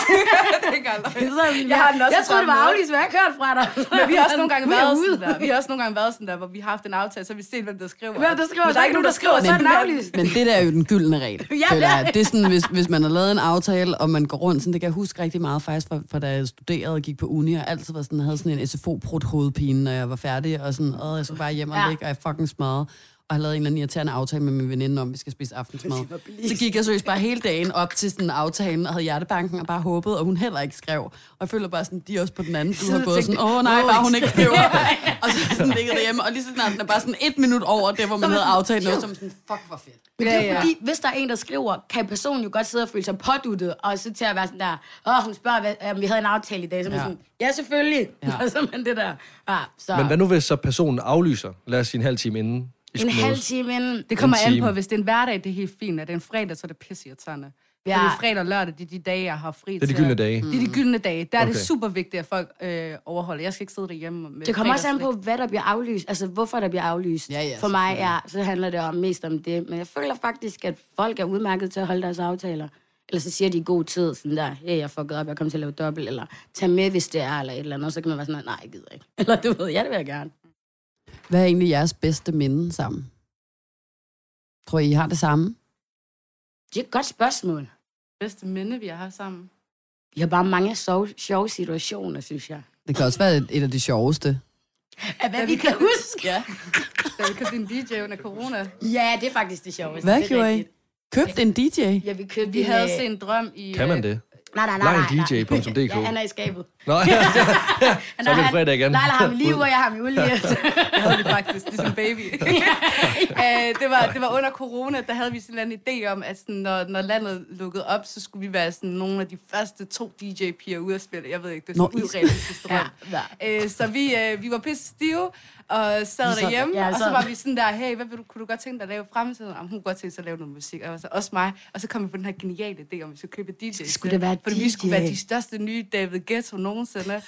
S5: det er ikke løg.
S3: Så,
S5: Jeg har den også
S3: jeg troede, det var aflyst, men jeg fra dig.
S5: Men vi har også nogle gange været sådan der. Vi har også nogle gange været sådan der, hvor vi har haft en aftale, så vi set, hvem der skriver.
S3: Hvem der skriver,
S5: Men
S3: der er ikke nogen, der skriver, så er den
S2: Men-
S3: aflyst.
S2: Men det der er jo den gyldne regel.
S3: Ja, det er
S2: jeg. det er sådan, hvis, hvis man har lavet en aftale, og man går rundt, sådan, det kan jeg huske rigtig meget faktisk, fra, fra da jeg studerede og gik på uni, og altid var sådan, havde sådan en SFO-prut hovedpine, når jeg var færdig, og sådan, åh, jeg skulle bare hjem og
S3: Ja.
S2: ligge, og jeg fucking smadret og har lavet en eller anden irriterende aftale med min veninde om, at vi skal spise aftensmad. Så gik jeg seriøst bare hele dagen op til sådan en aftale, og havde hjertebanken og bare håbet, og hun heller ikke skrev. Og jeg føler bare sådan, de er også på den anden side har
S5: Så
S2: gået sådan, åh nej, bare hun
S5: ikke
S2: skriver. og så sådan ligger derhjemme, og lige så snart den er bare sådan et minut over det, hvor man havde aftalt noget, som sådan, fuck, hvor fedt.
S3: Men det er
S5: ja.
S3: fordi, hvis der er en, der skriver, kan personen jo godt sidde og føle sig påduttet, og så til at være sådan der, åh, hun spørger, hvad, om vi havde en aftale i dag, så er man
S2: Ja.
S3: sådan, ja, selvfølgelig.
S2: Ja.
S3: Og så er man det der. Ja, så
S4: Men hvad nu, hvis så personen aflyser, lad os sige en halv time inden I
S3: en halv time inden.
S5: Det kommer an på, hvis det er en hverdag, det er helt fint. Er det en fredag, så er det pisseirriterende. Ja.
S3: Ja.
S5: Fordi fredag og lørdag, det er de dage, jeg har fri
S4: Det er de gyldne dage.
S5: Det er de gyldne dage. Der er det
S4: Okay.
S5: super vigtigt, at folk øh, overholder. Jeg skal ikke sidde derhjemme med
S3: Det kommer også an på, hvad der bliver aflyst. Altså, hvorfor der bliver aflyst.
S2: Ja, ja,
S3: For mig, ja, så handler det om, mest om det. Men jeg føler faktisk, at folk er udmærket til at holde deres aftaler. Eller så siger de i god tid, sådan der, hey, jeg fucked op, jeg kommer til at lave dobbelt, eller tag med, hvis det er, eller et eller andet, og så kan man være sådan, nej, jeg gider ikke. Eller du ved, ja, det vil jeg gerne.
S2: Hvad er egentlig jeres bedste minde sammen? Tror I, I har det samme?
S3: Det er et godt spørgsmål.
S5: Bedste minde, vi har haft sammen.
S3: Vi har bare mange sjove, sjove situationer, synes jeg.
S2: Det kan også være et, et af de sjoveste.
S3: Af hvad vi kan huske.
S5: Ja. Da vi købte en DJ under corona.
S3: Ja, det er faktisk det sjoveste.
S2: Hvad
S3: det
S2: gjorde I?
S3: rigtigt.
S2: Købte en DJ?
S3: Ja, vi købte
S5: Vi
S3: en,
S5: havde
S3: øh,
S5: set en drøm i...
S4: Kan man
S5: øh,
S4: det?
S3: Nej, nej, nej, nej. nej.
S4: Liondj.dk.
S3: Ja, han er i skabet.
S4: Nå, ja, så er det fredag igen.
S3: Nej, nej, ham i liv, og jeg har ham i olie.
S5: Det havde vi faktisk, ligesom baby. øh, det, var, det var under corona, der havde vi sådan en idé om, at sådan, når, når landet lukkede op, så skulle vi være sådan nogle af de første to DJ-piger ude at spille. Jeg ved ikke, det er sådan drøm.
S3: Ja,
S5: Øh, så vi, øh, vi var pisse stive, og sad
S3: Vi sad-
S5: derhjemme,
S3: ja,
S5: og så var vi sådan der, hey, hvad vil du, kunne du godt tænke dig at lave i fremtiden? Om hun kunne godt tænke sig at lave noget musik, og jeg var så, også mig. Og så kom vi på den her geniale idé, om vi skulle købe DJ.
S3: Skulle det være
S5: Fordi vi skulle
S3: DJ?
S5: være de største nye David Ghetto nogensinde.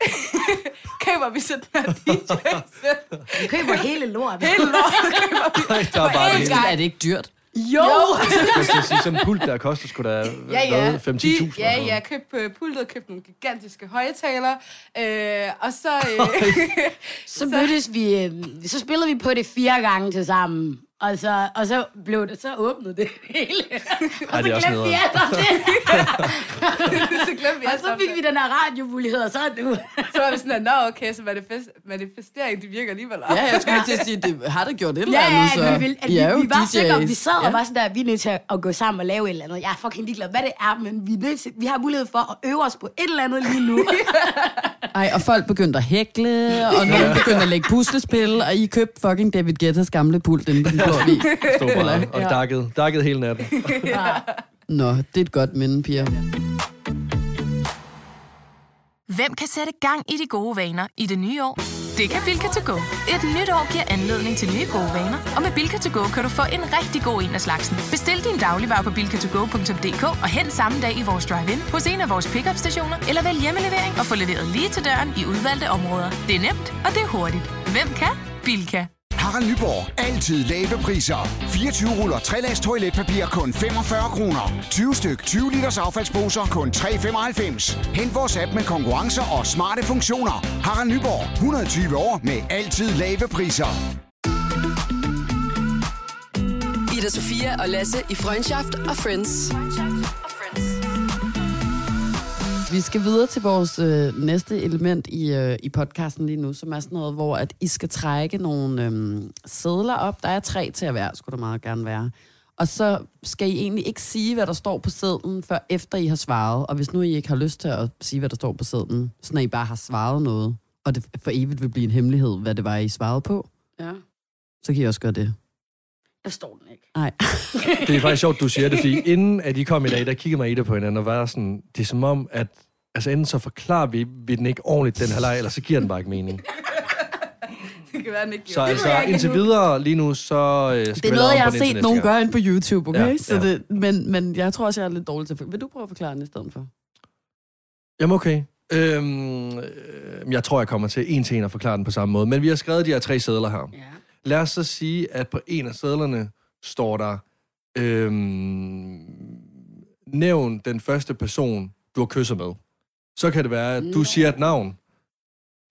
S5: Køber vi så den her DJ-sæt.
S3: Vi køber hele lorten.
S5: Hele lortet køber vi.
S4: Der er bare det.
S2: Er det ikke dyrt?
S3: Jo!
S4: Jeg skal sige, sådan en pult der koster sgu da
S5: Ja, ja.
S4: hvad, 5-10.000.
S5: De,
S4: eller
S5: ja, ja. Køb øh, pultet, køb nogle gigantiske højtalere. Øh, og så... Øh,
S3: Så mødtes vi, øh, så spillede vi på det fire gange til sammen. Og så, og så blev det, så åbnede det hele.
S4: Er også
S3: glemte vi alt om det.
S5: så glemte vi
S3: Og så fik vi den her radiomulighed, og så er du.
S5: Så var vi sådan, nå okay, så manifest, manifestering, det virker alligevel.
S2: Ja, jeg skulle lige til at sige, det har det gjort et eller
S3: Ja,
S2: andet, så
S3: ja, vi, vil, at vi,
S2: er jo
S3: vi var
S2: DJ's.
S3: sikre, vi sad
S2: ja.
S3: og var sådan der, vi er nødt til at gå sammen og lave et eller andet. Jeg er fucking ligeglad, hvad det er, men vi, er nødt til, vi har mulighed for at øve os på et eller andet lige nu.
S2: Ej, og folk begyndte at hækle, og nogen begyndte at lægge puslespil, og I købte fucking David Guettas gamle pult inde på den
S4: Stod bare og
S2: Ja.
S4: dakkede, dakkede hele natten.
S2: Nå, det er et godt minde, piger.
S6: Hvem kan sætte gang i de gode vaner i det nye år? Det kan Bilka To Go. Et nyt år giver anledning til nye gode vaner, og med Bilka To Go kan du få en rigtig god en af slagsen. Bestil din dagligvarer på bilkatogo.dk og hent samme dag i vores drive-in hos en af vores pickup stationer eller vælg hjemmelevering og få leveret lige til døren i udvalgte områder. Det er nemt, og det er hurtigt. Hvem kan? Bilka.
S7: Harald Nyborg. Altid lave priser. 24 ruller 3 lags toiletpapir kun 45 kroner. 20 styk 20 liters affaldsposer kun 3,95. Hent vores app med konkurrencer og smarte funktioner. Harald Nyborg. 120 år med altid lave priser.
S8: Ida Sofia og Lasse i Freundschaft og Friends.
S2: Vi skal videre til vores øh, næste element i, øh, i podcasten lige nu, som er sådan noget, hvor at I skal trække nogle øh, sædler op. Der er tre til at være, skulle der meget gerne være. Og så skal I egentlig ikke sige, hvad der står på sædlen, før efter I har svaret. Og hvis nu I ikke har lyst til at sige, hvad der står på sædlen, så når I bare har svaret noget, og det for evigt vil blive en hemmelighed, hvad det var, I svarede på,
S3: Ja.
S2: så kan I også gøre det.
S3: Jeg står.
S2: Nej.
S4: Det er faktisk sjovt, du siger det, fordi inden at I kom i dag, der kiggede mig i det på hinanden, og var sådan, det er som om, at altså enten så forklarer vi, vi den ikke ordentligt, den her leg, eller så giver den bare ikke mening.
S5: Det kan være, den ikke
S4: Så
S5: gjorde.
S4: altså,
S3: jeg ikke
S4: indtil videre lige nu, så øh, skal
S2: Det er noget, jeg har set nogen gøre ind på YouTube, okay?
S4: Ja,
S2: Så
S4: ja.
S2: det, men, men jeg tror også, jeg er lidt dårlig til at... Vil du prøve at forklare den i stedet for?
S4: Jamen okay. Øhm, øh, jeg tror, jeg kommer til en til en at forklare den på samme måde. Men vi har skrevet de her tre sædler her.
S3: Ja.
S4: Lad os så sige, at på en af sædlerne står der, øhm, nævn den første person, du har kysset med. Så kan det være, at du siger et navn,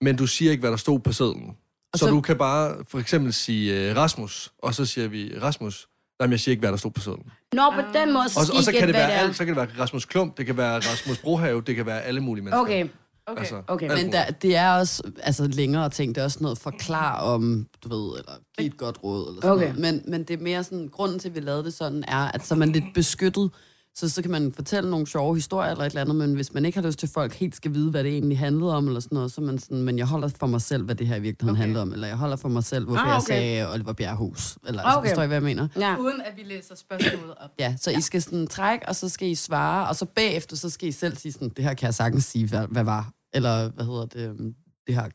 S4: men du siger ikke, hvad der stod på sædlen. Så,
S2: så-
S4: du kan bare for eksempel sige øh, Rasmus, og så siger vi Rasmus. Nej, men jeg siger ikke, hvad der stod på sædlen.
S3: Nå, på den måde, så
S4: Og, og så kan det være
S3: det
S4: alt. Så kan det være Rasmus Klump, det kan være Rasmus Brohave, det kan være alle mulige mennesker.
S3: Okay,
S5: Okay.
S4: Altså,
S3: okay.
S2: Men der, det er også altså, længere ting. Det er også noget forklar om, du ved, eller give et godt råd. Eller sådan
S3: Okay.
S2: noget. Men, men det er mere sådan, grunden til, at vi lavede det sådan, er, at så er man lidt beskyttet. Så, så kan man fortælle nogle sjove historier eller et eller andet, men hvis man ikke har lyst til, at folk helt skal vide, hvad det egentlig handlede om, eller sådan noget, så er man sådan, men jeg holder for mig selv, hvad det her i virkeligheden
S5: Okay.
S2: handler om, eller jeg holder for mig selv, hvorfor
S3: Ah,
S2: jeg
S3: okay.
S2: sagde Oliver Bjerghus. Eller altså,
S3: Okay.
S2: forstår I, hvad jeg mener?
S3: Ja.
S5: Uden at vi læser spørgsmålet op.
S2: Ja, så I skal sådan trække, og så skal I svare, og så bagefter, så skal I selv sige sådan, det her kan jeg sagtens sige, hvad, hvad var, eller hvad hedder det, øhm, det her,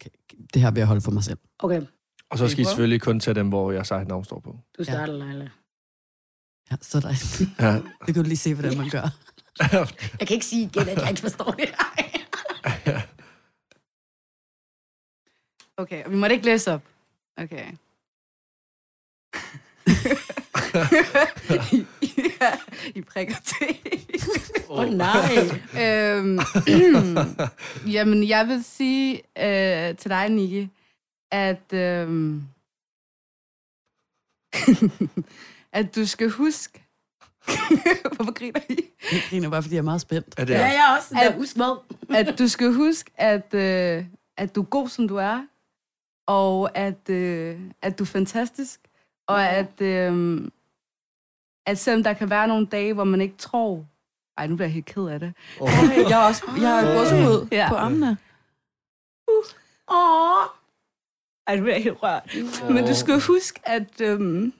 S2: det her vil jeg holde for mig selv.
S3: Okay,
S4: Og så skal I selvfølgelig kun tage dem, hvor jeg sagt navn står på.
S3: du starter, Leila.
S2: Ja, så er der,
S4: Ja.
S2: det kan du lige se, hvordan man gør.
S3: Jeg kan ikke sige igen, at jeg ikke forstår det.
S5: Okay, og vi måtte ikke læse op. Okay. I prikker til.
S3: Åh oh, nej.
S5: øhm, jamen, jeg vil sige øh, til dig, Niki, at, øhm, at du skal huske... Hvorfor griner I?
S2: Jeg griner bare, fordi jeg er meget spændt.
S4: Er det
S3: Ja, jeg er også.
S5: At-
S3: husk hvad?
S5: At du skal huske, at, øh, at du er god, som du er, og at, øh, at du er fantastisk, og at, øh, at selvom der kan være nogle dage, hvor man ikke tror... Ej, nu bliver jeg helt ked af det.
S2: Ej, jeg er også jeg har gåsehud
S5: Ja.
S2: på armene.
S3: Åh.
S5: Ej, nu bliver helt rørt. Men du skal huske, at, øhm,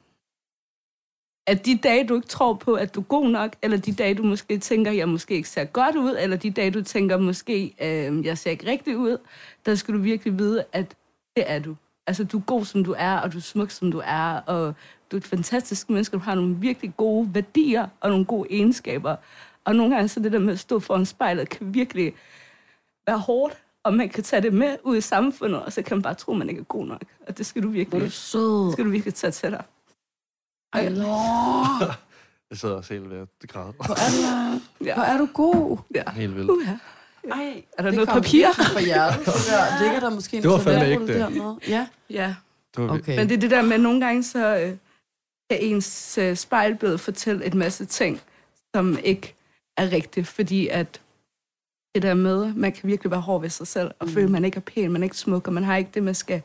S5: at de dage, du ikke tror på, at du er god nok, eller de dage, du måske tænker, jeg måske ikke ser godt ud, eller de dage, du tænker, måske øhm, jeg ser ikke rigtig ud, der skal du virkelig vide, at det er du. Altså, du er god, som du er, og du er smuk, som du er, og du er et fantastisk menneske, du har nogle virkelig gode værdier og nogle gode egenskaber. Og nogle gange så det der med at stå foran spejlet, kan virkelig være hårdt, og man kan tage det med ud i samfundet, og så kan man bare tro, at man ikke er god nok. Og det skal du virkelig,
S2: Sød.
S5: skal du virkelig tage til dig.
S2: Ej, nå.
S4: Jeg sidder også helt ved at græde.
S2: Hvor er du,
S5: Ja.
S2: hvor er du god.
S5: Ja.
S4: Helt vildt.
S5: Uh, ja.
S2: Ej,
S5: Er der
S2: det
S5: noget papir?
S2: fra hjertet. Det der, ligger der måske en
S4: Det var fandme
S2: toiletrulle
S4: ægte.
S2: dernede? Ja,
S5: ja.
S4: Det var
S2: okay.
S5: Men det er det der med, at nogle gange så øh, kan ens øh, spejlbillede fortælle et masse ting, som ikke er rigtigt, fordi at det der med, man kan virkelig være hård ved sig selv, og mm. føle, at man ikke er pæn, man er ikke smuk, og man har ikke det, man skal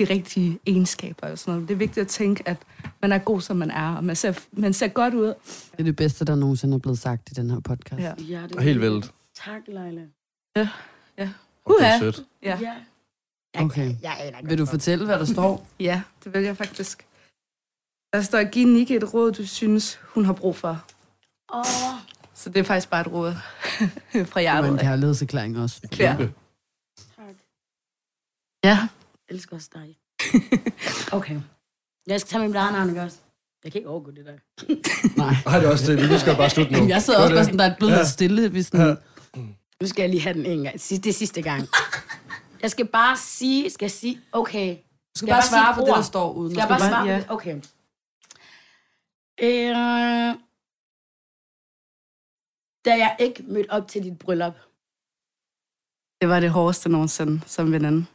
S5: de rigtige egenskaber og sådan noget. Det er vigtigt at tænke, at man er god, som man er, og man ser, man ser godt ud.
S2: Det er det bedste, der nogensinde er blevet sagt i den her podcast.
S5: Ja.
S3: Ja, det er
S4: Helt vildt.
S3: Tak, Leila.
S4: Det er
S5: Uha.
S4: sødt.
S5: Ja.
S3: Ja.
S2: Okay.
S3: Jeg godt,
S2: Vil du fortælle, hvad der står?
S5: Ja, det vil jeg faktisk. Der står, giv Nikke et råd, du synes, hun har brug for.
S3: Åh,
S5: Så det er faktisk bare et råd fra
S2: Det var en kærlighedserklæring også.
S4: Kæmpe.
S3: tak.
S5: Ja.
S3: Jeg elsker også dig. okay. Jeg skal tage min bladnavn, ikke også? Jeg kan ikke overgå det der.
S2: Nej.
S4: Ej, det er også det. Vi skal bare slutte nu.
S2: Jeg sidder også bare sådan, der er blevet lidt stille. Vi sådan,
S3: Nu skal jeg lige have den en gang. Det er sidste gang. Jeg skal bare sige, skal jeg sige, okay.
S2: Du skal
S3: jeg
S2: bare
S3: bare
S2: svare på det,
S3: ord?
S2: der står uden.
S3: Skal jeg bare svare
S5: ja.
S3: på det? Okay. Øh, da jeg ikke mødte op til dit bryllup.
S5: Det var det hårdeste nogensinde som veninde.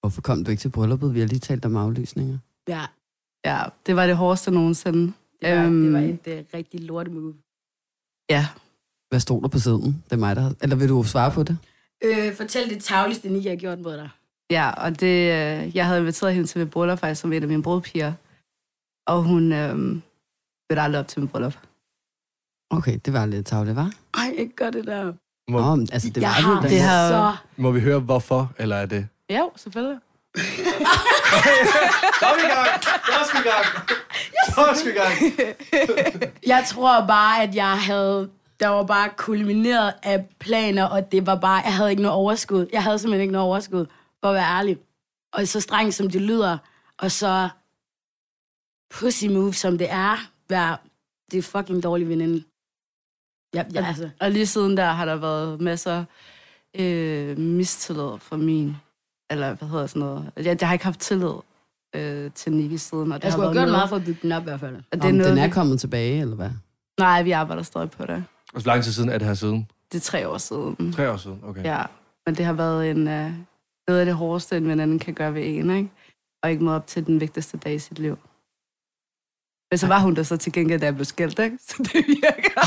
S2: Hvorfor kom du ikke til brylluppet? Vi har lige talt om aflysninger.
S3: Ja,
S5: Ja, det var det hårdeste nogensinde.
S3: det var, det var
S5: Øhm,
S3: et uh, rigtig lortemove.
S5: Ja.
S2: Hvad stod der på siden? Det er mig, der. Eller vil du svare på det?
S3: Øh, fortæl det tavligste, Nika har gjort mod dig.
S5: Ja, og det, øh, jeg havde inviteret hende til mit bryllup faktisk som en af mine brudpiger. Og hun øh, mødte aldrig op til mit bryllup.
S2: Okay, det var lidt tavligt, var?
S3: Ej, ikke gør det der.
S4: Må,
S2: Nå, men altså, det
S3: jeg
S2: var
S3: har
S2: det,
S5: har-
S3: så...
S4: må vi høre, hvorfor, eller er det...
S5: Jo, selvfølgelig.
S4: Så er vi i gang! Så er vi i gang! Så er vi i gang!
S3: Jeg tror bare, at jeg havde... Der var bare kulmineret af planer, og det var bare... Jeg havde ikke noget overskud. Jeg havde simpelthen ikke noget overskud, for at være ærlig. Og så strengt, som det lyder, og så pussy move, som det er, være det er fucking dårlig veninde. Ja, ja, altså.
S5: Og lige siden der har der været masser øh, mistillid fra min, eller hvad hedder sådan noget. Jeg, jeg har ikke haft tillid øh, til Nicky siden. Og det
S3: Jeg
S5: har
S3: skulle have gjort
S5: noget-
S3: meget for at bygge den op, i hvert fald.
S5: Og det
S2: Om
S5: er noget,
S2: den er kommet tilbage, eller hvad?
S5: Nej, vi arbejder stadig på det.
S4: Og så lang tid siden er det her siden?
S5: Det er tre år siden.
S4: Tre år siden, okay.
S5: Ja, men det har været en, uh, noget af det hårdeste, en veninde kan gøre ved en, ikke? Og ikke møde op til den vigtigste dag i sit liv. Men så var hun der så til gengæld, da jeg blev skilt, ikke? Så det virker.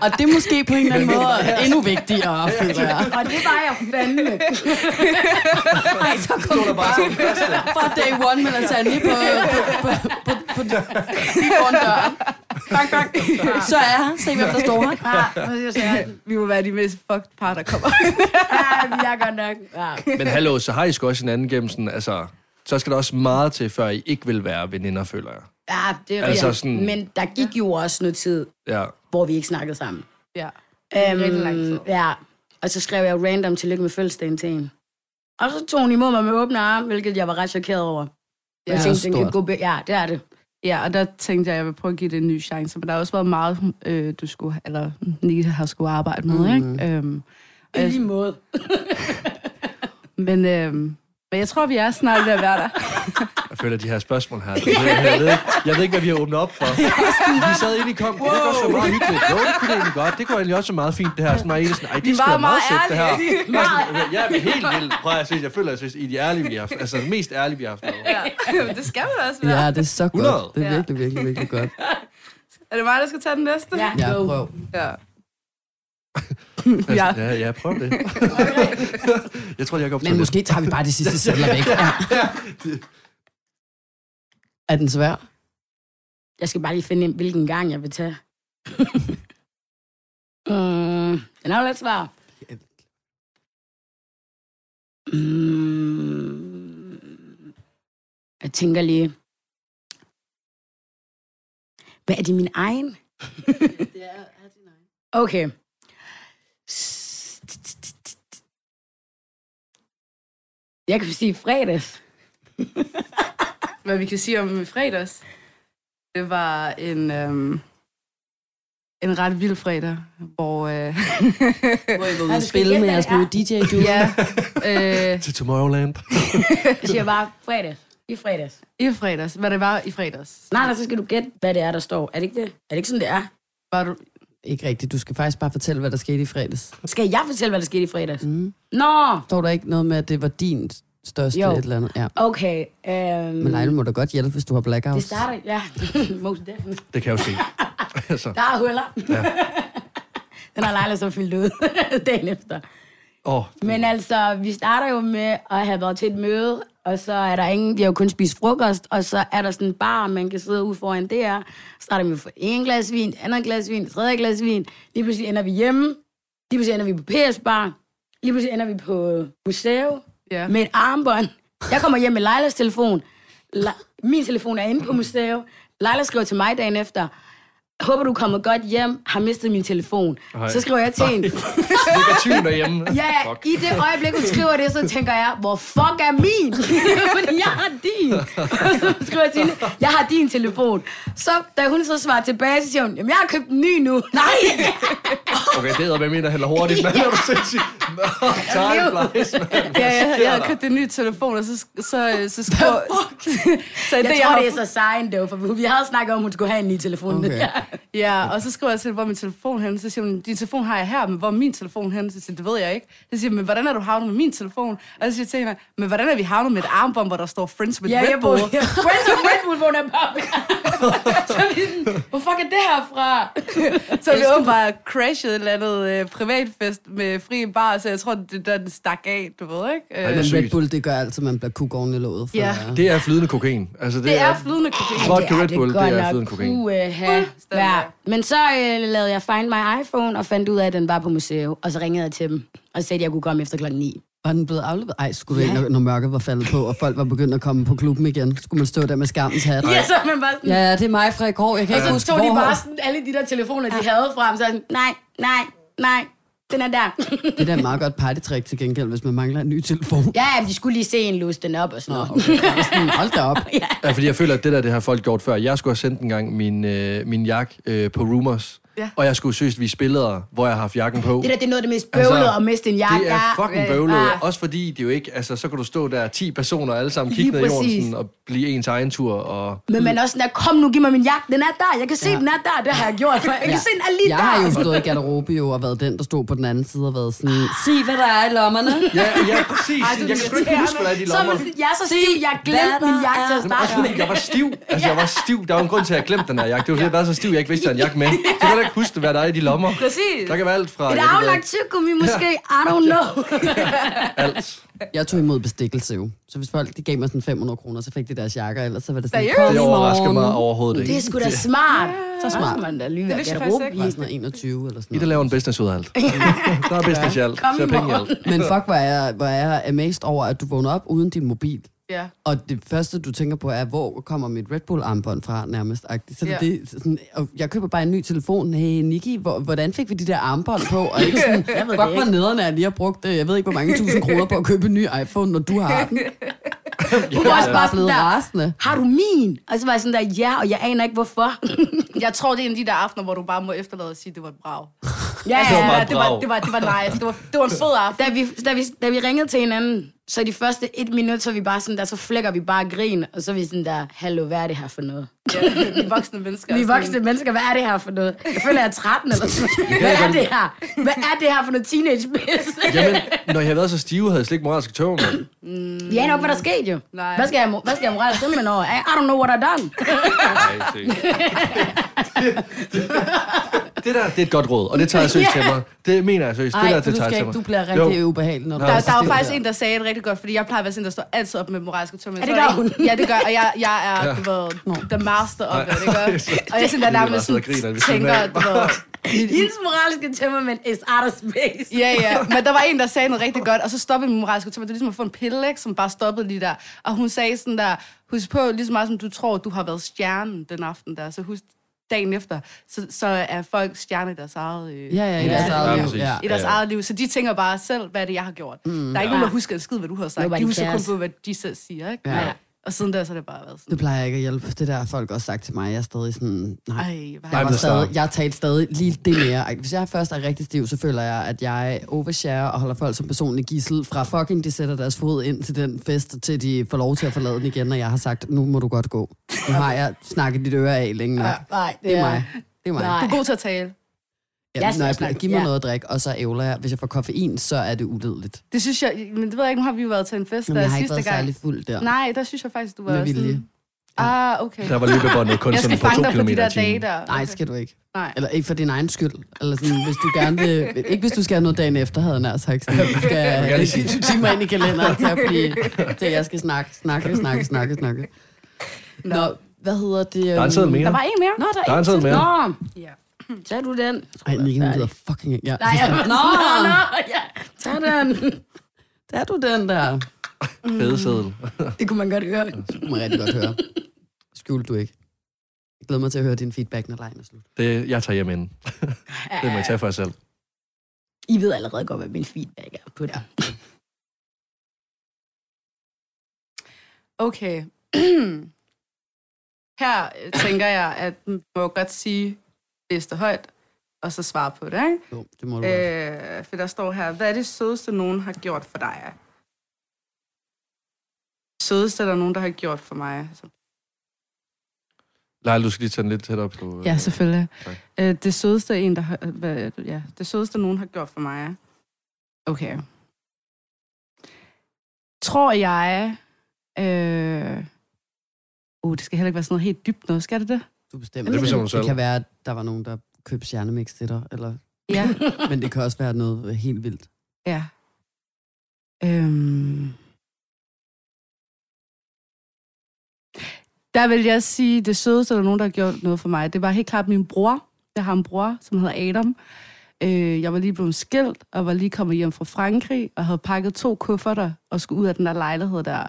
S2: Og det er måske på en eller anden måde endnu vigtigere, føler jeg.
S3: Og det var jeg fandme.
S2: Ej, så kom du bare fra day one med lasagne på, på, på, på, på, foran døren. Bang, bang. Så er jeg her. Se, hvem der står her.
S3: Ja,
S5: Vi må være de mest fucked par, der kommer.
S3: ja, vi er godt nok. Ja.
S4: Men hallo, så har I sgu også hinanden gennem sådan, altså... Så skal der også meget til, før I ikke vil være veninder, føler jeg.
S3: Ja, det er
S4: Altså
S3: altså
S4: sådan-.
S3: Men der gik jo også noget tid,
S4: Ja.
S3: hvor vi ikke snakkede sammen.
S5: ja.
S3: Øhm,
S5: rigtig lang tid.
S3: Ja, og så skrev jeg random tillykke med fødselsdagen til en. Og så tog hun imod mig med åbne arme, hvilket jeg var ret chokeret over.
S2: Det
S3: Jeg
S2: er
S3: tænkte, den kan gå be- ja, det er det.
S5: Ja, og der tænkte jeg, at jeg vil prøve at give det en ny chance. Men der har også været meget, øh, du skulle, eller Nita har skulle arbejde med,
S2: Mhm.
S5: ikke? Øhm,
S3: I lige måde.
S5: men, øhm, men jeg tror, vi er snart ved at være der.
S4: Jeg føler, at de her spørgsmål her. Jeg ved, jeg, ved ikke, jeg ved ikke, hvad vi har åbnet op for. Vi sad inde i kom. Kunne det godt være meget hyggeligt? Jo, det kunne det egentlig godt. Det kunne egentlig også meget fint, det her. Sådan, meget, sådan, Ej, det skal
S5: var
S4: meget
S5: meget
S4: sødt, det her.
S5: ærlige.
S4: Jeg er Jeg er helt vildt. Prøv at se, jeg føler, at I er de ærlige, vi har haft. Altså, det mest ærlige, vi har haft.
S5: Ja. det skal man også være.
S2: Ja, det er så
S4: 100.
S2: godt. Det er virkelig, virkelig, virkelig godt.
S5: Er det mig, der skal tage den næste?
S3: Ja,
S2: Ja, prøv.
S5: ja.
S4: Altså,
S5: Ja.
S4: ja, ja, prøv det. jeg tror, jeg går op
S2: Men måske tager vi bare de sidste sædler væk. Ja. Er den svær?
S3: Jeg skal bare lige finde, hvilken gang jeg vil tage. mm, den er jo lidt svær. Mm, jeg tænker lige... Hvad er det min egen?
S2: Det er, er din egen.
S3: Okay. Jeg kan sige fredags.
S5: Hvad vi kan sige om i fredags, det var en, øhm, en ret vild fredag, hvor... Øh,
S2: Hvor I var ude
S3: du
S2: at spille med jeres
S3: det
S2: nye DJ duo.
S5: ja, øh,
S4: Til Tomorrowland.
S3: Jeg siger bare fredags. I fredags.
S5: i fredags, hvad det var i fredags.
S3: Nej, nej, så skal du gætte, hvad det er, der står. Er det ikke det? Er det ikke sådan, det er?
S5: Var du,
S2: Ikke rigtigt. Du skal faktisk bare fortælle, hvad der skete i fredags.
S3: Skal jeg fortælle, hvad der skete i fredags?
S2: Mm.
S3: Nå,
S2: Står der ikke noget med, at det var din største
S3: Jo.
S2: et eller andet? Ja.
S3: okay. Øhm,
S2: Men Leila må da godt hjælpe, hvis du har blackouts.
S3: det starter, ja. Most definitely.
S4: Det kan jeg jo se. altså,
S3: Der er huller. Ja. Den har Leila så fyldt ud dagen efter.
S4: åh,
S3: Men altså, vi starter jo med at have været til et møde, og så er der ingen, de har jo kun spist frokost, og så er der sådan en bar, man kan sidde ude foran der. Så starter vi for en glas vin, andet glas vin, tredje glas vin. Lige pludselig ender vi hjemme. Lige pludselig ender vi på PS Bar. Lige pludselig ender vi på museum
S5: ja.
S3: med et armbånd. Jeg kommer hjem med Leilas telefon. Le- min telefon er inde på museet. Leila skriver til mig dagen efter, håber du er kommet godt hjem, har mistet min telefon.
S4: Ej.
S3: Så skriver jeg til hende,
S4: ligger tyven derhjemme.
S3: Ja,
S4: Fuck.
S3: i det øjeblik, hun skriver det, så tænker jeg, hvor fuck er min? Fordi jeg har din. Så skriver jeg til hende, jeg har din telefon. Så da hun så svarer tilbage, så siger hun, jamen jeg har købt en ny nu. Nej!
S4: Okay, det er med min, der hælder hurtigt, men er du sindssygt? Nå, time flies, man.
S5: Ja, jeg, jeg havde købt en ny telefon, og så, så, så, så skriver... så
S3: Jeg
S5: det,
S3: tror,
S5: har-
S3: det er så sign, dog, for vi havde snakket om, at hun skulle have en ny telefon.
S2: Okay.
S3: Ja.
S5: Og så skriver jeg til, hvor er min telefon hen? Så siger hun, din telefon har jeg her, men hvor er min telefon hen? Så siger det ved jeg ikke. Så siger men hvordan er du havnet med min telefon? Og så siger jeg til hende, men hvordan er vi havnet med et armbånd, hvor der står Friends with
S3: Ja,
S5: Red Bull?
S3: Ja, Friends of Red Bull, hvor der bare... så er vi sådan, hvor fuck er det her fra?
S5: Så vi åbenbart crashet et eller andet øh, privatfest med fri bar, så jeg tror, det der den stak af, du ved, ikke? Øh,
S4: det er
S2: Men. Red Bull, det gør altid, at man bliver kuk oven i låget. For
S5: Ja.
S4: Det er flydende kokain. Altså, det,
S5: det er flydende kokain.
S4: Vodka Red Bull, det er flydende kokain.
S3: Uh, ja. ja. Men så øh, lavede jeg Find My iPhone og fandt ud af, at den var på museet. Og så ringede jeg til dem og sagde, at jeg kunne komme efter klokken 9.
S2: Var den blevet afleveret? Ej, skulle ikke, når, når mørket var faldet på, og folk var begyndt at komme på klubben igen? Skulle man stå der med skammens hat?
S3: Ja, så man bare sådan...
S2: Ja, det er mig fra i går. Jeg kan ikke
S3: Så
S2: huske,
S3: tog de bare sådan alle de der telefoner, de havde frem. Så sådan, nej, nej, nej, den er der.
S2: Det er da et meget godt partytrick til gengæld, hvis man mangler en ny telefon.
S3: ja, men de skulle lige se en låse den op og sådan noget.
S2: Okay, sådan, hold da op.
S4: Ja, fordi jeg føler, at det der, det har folk gjort før. Jeg skulle have sendt en gang min, øh, min jakke øh, på Rumors.
S5: Ja.
S4: Og jeg skulle søge vise billeder, hvor jeg har haft jakken på.
S3: Det der, det er noget af det mest bøvlede
S4: Altså,
S3: at miste en jakke.
S4: Det er fucking
S3: Ja,
S4: bøvlet.
S3: ja.
S4: Også fordi det jo ikke... Altså, så kan du stå der 10 personer alle sammen kigge ned i jorden sådan, og blive ens egen tur. Og...
S3: Men man er også sådan der, kom nu, giv mig min jakke. Den er der. Jeg kan se, den er der. Det har jeg gjort. For jeg kan se, den er lige
S2: Jeg
S3: der.
S2: har jo stået i garderobe jo, og været den, der stod på den anden side og været sådan, sig hvad der er i lommerne.
S4: Ja, ja, præcis.
S3: Ej,
S4: jeg kan sgu ikke huske, hvad der er i de
S3: Så
S4: lommer.
S3: jeg er så stiv, jeg glemte min jakke til at starte.
S4: jeg var stiv. Altså, jeg var stiv. Der var en grund til, at jeg glemte den her jakke. Det var fordi, jeg var så stiv, jeg ikke vidste, at jeg havde en jakke med. Så ikke huske, hvad der er i de lommer.
S5: Præcis.
S4: Der kan være alt fra...
S3: Et
S4: ved
S3: aflagt
S4: ikke,
S3: tyggegummi måske. I don't know.
S4: Alt.
S2: Jeg tog imod bestikkelse jo. Så hvis folk de gav mig sådan 500 kroner, så fik de deres jakker, ellers så var det sådan, kom
S4: Det overrasker mig overhovedet
S3: Det er
S4: ikke.
S3: sgu da smart.
S2: Så smart.
S3: Man da lige garderobe
S5: faktisk
S2: Bare
S3: i.
S2: sådan noget 21 eller sådan
S4: I der
S2: noget.
S4: laver en business ud af alt. Der er business i alt.
S3: Kom
S4: Så er
S3: i
S4: penge i
S3: morgen.
S4: alt.
S2: Men fuck, hvor er, jeg, hvor er jeg amazed over, at du vågner op uden din mobil.
S5: Ja.
S2: Og det første, du tænker på, er, hvor kommer mit Red Bull-armbånd fra, nærmest. Så
S5: Ja.
S2: ja. det, er sådan, og jeg køber bare en ny telefon. Hey, Niki, hvor, hvordan fik vi de der armbånd på? Og ikke sådan,
S3: Jeg ved det
S2: hvor
S3: ikke.
S2: nederne er lige har brugt, øh, jeg ved ikke, hvor mange tusind kroner på at købe en ny iPhone, når du har den.
S3: Hun var også bare
S2: blevet
S3: der,
S2: rasende.
S3: har du min? Og så var jeg sådan der, ja, og jeg aner ikke hvorfor.
S5: Jeg tror, det er en af de der aftener, hvor du bare må efterlade og sige, at det var et brag.
S3: Ja,
S4: Det var
S5: Ja,
S4: et
S5: det, var, det, var, det var nice. Det var, det var en fed aften.
S3: Da vi, da, vi, da vi ringede til hinanden, så de første et minut, så er vi bare sådan der, så flækker vi bare grin, og så er vi sådan der, hallo, hvad er det her for noget?
S5: Ja, vi er voksne mennesker.
S3: Vi er
S5: Sådan-
S3: voksne mennesker, hvad er det her for noget? Jeg føler, jeg er 13 eller sådan noget. Hvad er det her? Hvad er det her for noget teenage pis?
S4: Jamen, når jeg havde været så stive, havde jeg slet ikke moralske tøv med.
S3: Vi aner ikke, hvad der skete jo.
S5: Nej.
S3: Hvad skal jeg, hvad skal jeg morale simpelthen over? I, I don't know what I done.
S4: Det der, det er et godt råd, og det tager jeg seriøst til mig. Det mener jeg seriøst. Det
S2: Ej,
S4: der,
S2: for
S4: det
S2: du,
S4: tager jeg
S2: skal
S4: til
S2: ikke,
S4: mig.
S2: du bliver rigtig
S4: Jo.
S2: ubehagelig, når du
S5: Der,
S2: er
S5: der var faktisk en, der sagde det rigtig godt, fordi jeg plejer at være sådan, der står altid op med moralske tømmer.
S3: Ja, det gør hun.
S5: Ja, det gør, og jeg, jeg er, du ved, the master of it, det gør. Og jeg sådan der
S4: Vi bare
S5: nærmest
S4: sidder
S5: sådan,
S4: og griner ved siden
S5: tænker,
S4: af.
S5: du ved,
S3: Hendes moralske tømmermænd is out of space.
S5: Ja, ja. Men der var en, der sagde noget rigtig godt, og så stoppede min moralske tømmer. Det er ligesom at få en pille, ikke, som bare stoppede lige der. Og hun sagde sådan der, husk på, lige så meget som du tror, du har været stjernen den aften der, så husk dagen efter, så, så er folk stjerner i deres eget, øh,
S2: Ja, ja, i deres
S3: Ja,
S2: eget liv.
S4: præcis.
S2: Ja.
S5: i deres
S4: Ja.
S5: eget liv. Så de tænker bare selv, hvad er det, jeg har gjort. Mm, der er ikke nogen, der husker en skid, hvad du har sagt.
S3: Nobody
S5: De husker kun
S3: cares.
S5: på, hvad de selv siger. Ikke?
S2: Ja.
S5: Og siden da, så er det bare været sådan,
S2: Det plejer ikke at hjælpe. Det der har folk også sagt til mig. Jeg er stadig sådan... Nej,
S5: ej, hvad
S2: jeg, var stadig, jeg talte stadig lige det mere. Hvis jeg først er rigtig stiv, så føler jeg, at jeg overshare og holder folk som personlig gissel fra fucking, de sætter deres fod ind til den fest, til de får lov til at forlade den igen, og jeg har sagt, nu må du godt gå. Nu har jeg snakket dit øre af længe nok.
S3: Nej,
S2: Det er mig. Det er mig.
S3: Nej.
S5: Du er god til at tale.
S2: Ja,
S3: Jeg
S2: når jeg
S3: snakke-
S2: giver mig
S3: ja.
S2: noget at drikke, og så ævler jeg. Hvis jeg får koffein, så er det uledeligt.
S5: Det synes jeg, men det ved jeg ikke, nu har vi jo været til en fest
S2: Men
S5: der
S2: jeg har ikke
S5: sidste
S2: været
S5: gang.
S2: særlig fuld der.
S5: Nej, der synes jeg faktisk, du var
S2: Med vilje.
S5: sådan... Ah, okay.
S4: Der var løbebåndet kun sådan på to
S5: på de
S4: kilometer
S5: der dage der.
S2: Nej, skal du ikke.
S5: Nej.
S2: Eller ikke for din egen skyld. Eller sådan, hvis du gerne vil... Ikke hvis du skal have noget dagen efter, havde jeg nær sagt. Sådan, du skal have 20 timer ind i kalenderen til at blive... Til jeg skal snakke, snakke, snakke, snakke, snakke. Nå, hvad hedder det?
S4: Der er en seddel mere.
S5: Der var en mere.
S3: Nå, der er,
S4: Der er en
S3: til.
S4: mere.
S3: Nå,
S5: Ja.
S3: Tag du den.
S2: Ej, Nicky, hun gider fucking ikke. Ja.
S3: Nej, jeg, nå, nå, ja, tag den.
S2: Der er du den der.
S4: Fede seddel.
S3: Det kunne man godt høre.
S2: Det kunne man rigtig godt høre. Skjul du ikke. Jeg glæder mig til at høre din feedback, når lejen er slut.
S4: Det, jeg tager hjem inden. Det må jeg tage for jer selv.
S3: I ved allerede godt, hvad min feedback er på det.
S5: Okay. Her øh, tænker jeg, at man må godt sige, læs det højt, og så svare på det, ikke?
S2: Jo, det må du.
S5: Øh, for der står her, hvad er det sødeste, nogen har gjort for dig? Sødeste, der er nogen, der har gjort for mig. Så,
S4: Lejl, du skal lige tage den lidt tættere på.
S5: ja,
S4: øh,
S5: selvfølgelig. Øh, det sødeste en, der har, hvad, ja, det sødeste, nogen har gjort for mig. Okay. Tror jeg... Øh, uh, det skal heller ikke være sådan noget helt dybt noget, skal det det?
S2: Du bestemmer.
S4: Det bestemmer
S2: det
S4: selv.
S2: kan være, at der var nogen, der købte stjernemix til dig, eller...
S5: Ja.
S2: men det kan også være noget helt vildt.
S5: Ja. Øhm. Der vil jeg sige, det sødeste, der er nogen, der har gjort noget for mig, det var helt klart min bror. Jeg har en bror, som hedder Adam. Øh, jeg var lige blevet skilt, og var lige kommet hjem fra Frankrig, og havde pakket to kufferter, og skulle ud af den der lejlighed der.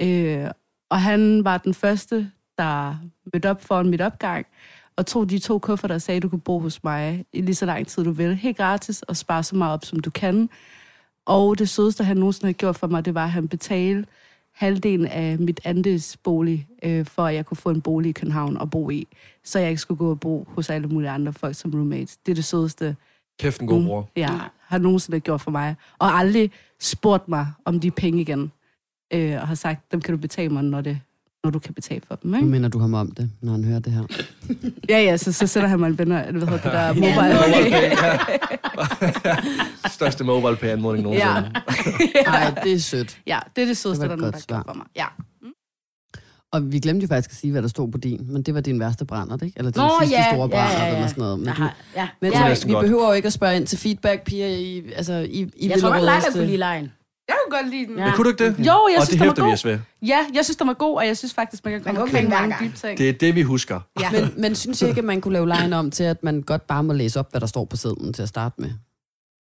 S5: Øh, og han var den første, der mødte op foran mit opgang, og tog de to kufferter og sagde, du kan bo hos mig i lige så lang tid, du vil. Helt gratis, og spare så meget op, som du kan. Og det sødeste, han nogensinde har gjort for mig, det var, at han betalte halvdelen af mit andelsbolig, øh, for at jeg kunne få en bolig i København og bo i. Så jeg ikke skulle gå og bo hos alle mulige andre folk som roommates. Det er det sødeste,
S4: Kæft en god bror.
S5: jeg har nogensinde gjort for mig. Og aldrig spurgt mig om de penge igen. Øh, og har sagt, dem kan du betale mig, når, det, når du kan betale for dem.
S2: Nu
S5: Ikke?
S2: minder du ham om det, når han hører det her.
S5: Ja, ja, så, så sætter han mig en venner, hvad hedder det der, mobile.
S4: Største mobile pay anmodning nogensinde.
S5: Ja.
S2: Nej, det er sødt.
S5: ja, det er det sødeste,
S2: Det
S5: der er nogen, der
S2: svar.
S5: for mig. Ja.
S2: Og vi glemte jo faktisk at sige, hvad der stod på din, men det var din værste brænder, ikke? Eller din
S3: Nå,
S2: sidste
S3: ja,
S2: store
S3: ja,
S2: brænder,
S3: ja, ja.
S2: eller sådan noget. Men, du,
S3: har, ja.
S2: men ja,
S4: næsten
S2: vi behøver jo ikke at spørge ind til feedback, piger. I, altså, I, I
S3: Jeg tror godt, Leila kunne lide lejen.
S5: Jeg kunne godt lide den.
S3: Ja.
S4: Men kunne du ikke det?
S5: Jo, jeg
S4: og
S5: synes,
S4: det
S5: den var
S4: hæfter vi
S5: god.
S4: os ved.
S5: Ja, jeg synes, den var god, og jeg synes faktisk, man kan
S3: Man
S5: komme
S3: kan
S5: omkring
S3: ikke
S5: mange dybe ting.
S4: Det er det, vi husker.
S5: Ja.
S2: Men, men synes jeg ikke, at man kunne lave lejen om til, at man godt bare må læse op, hvad der står på sedlen til at starte med?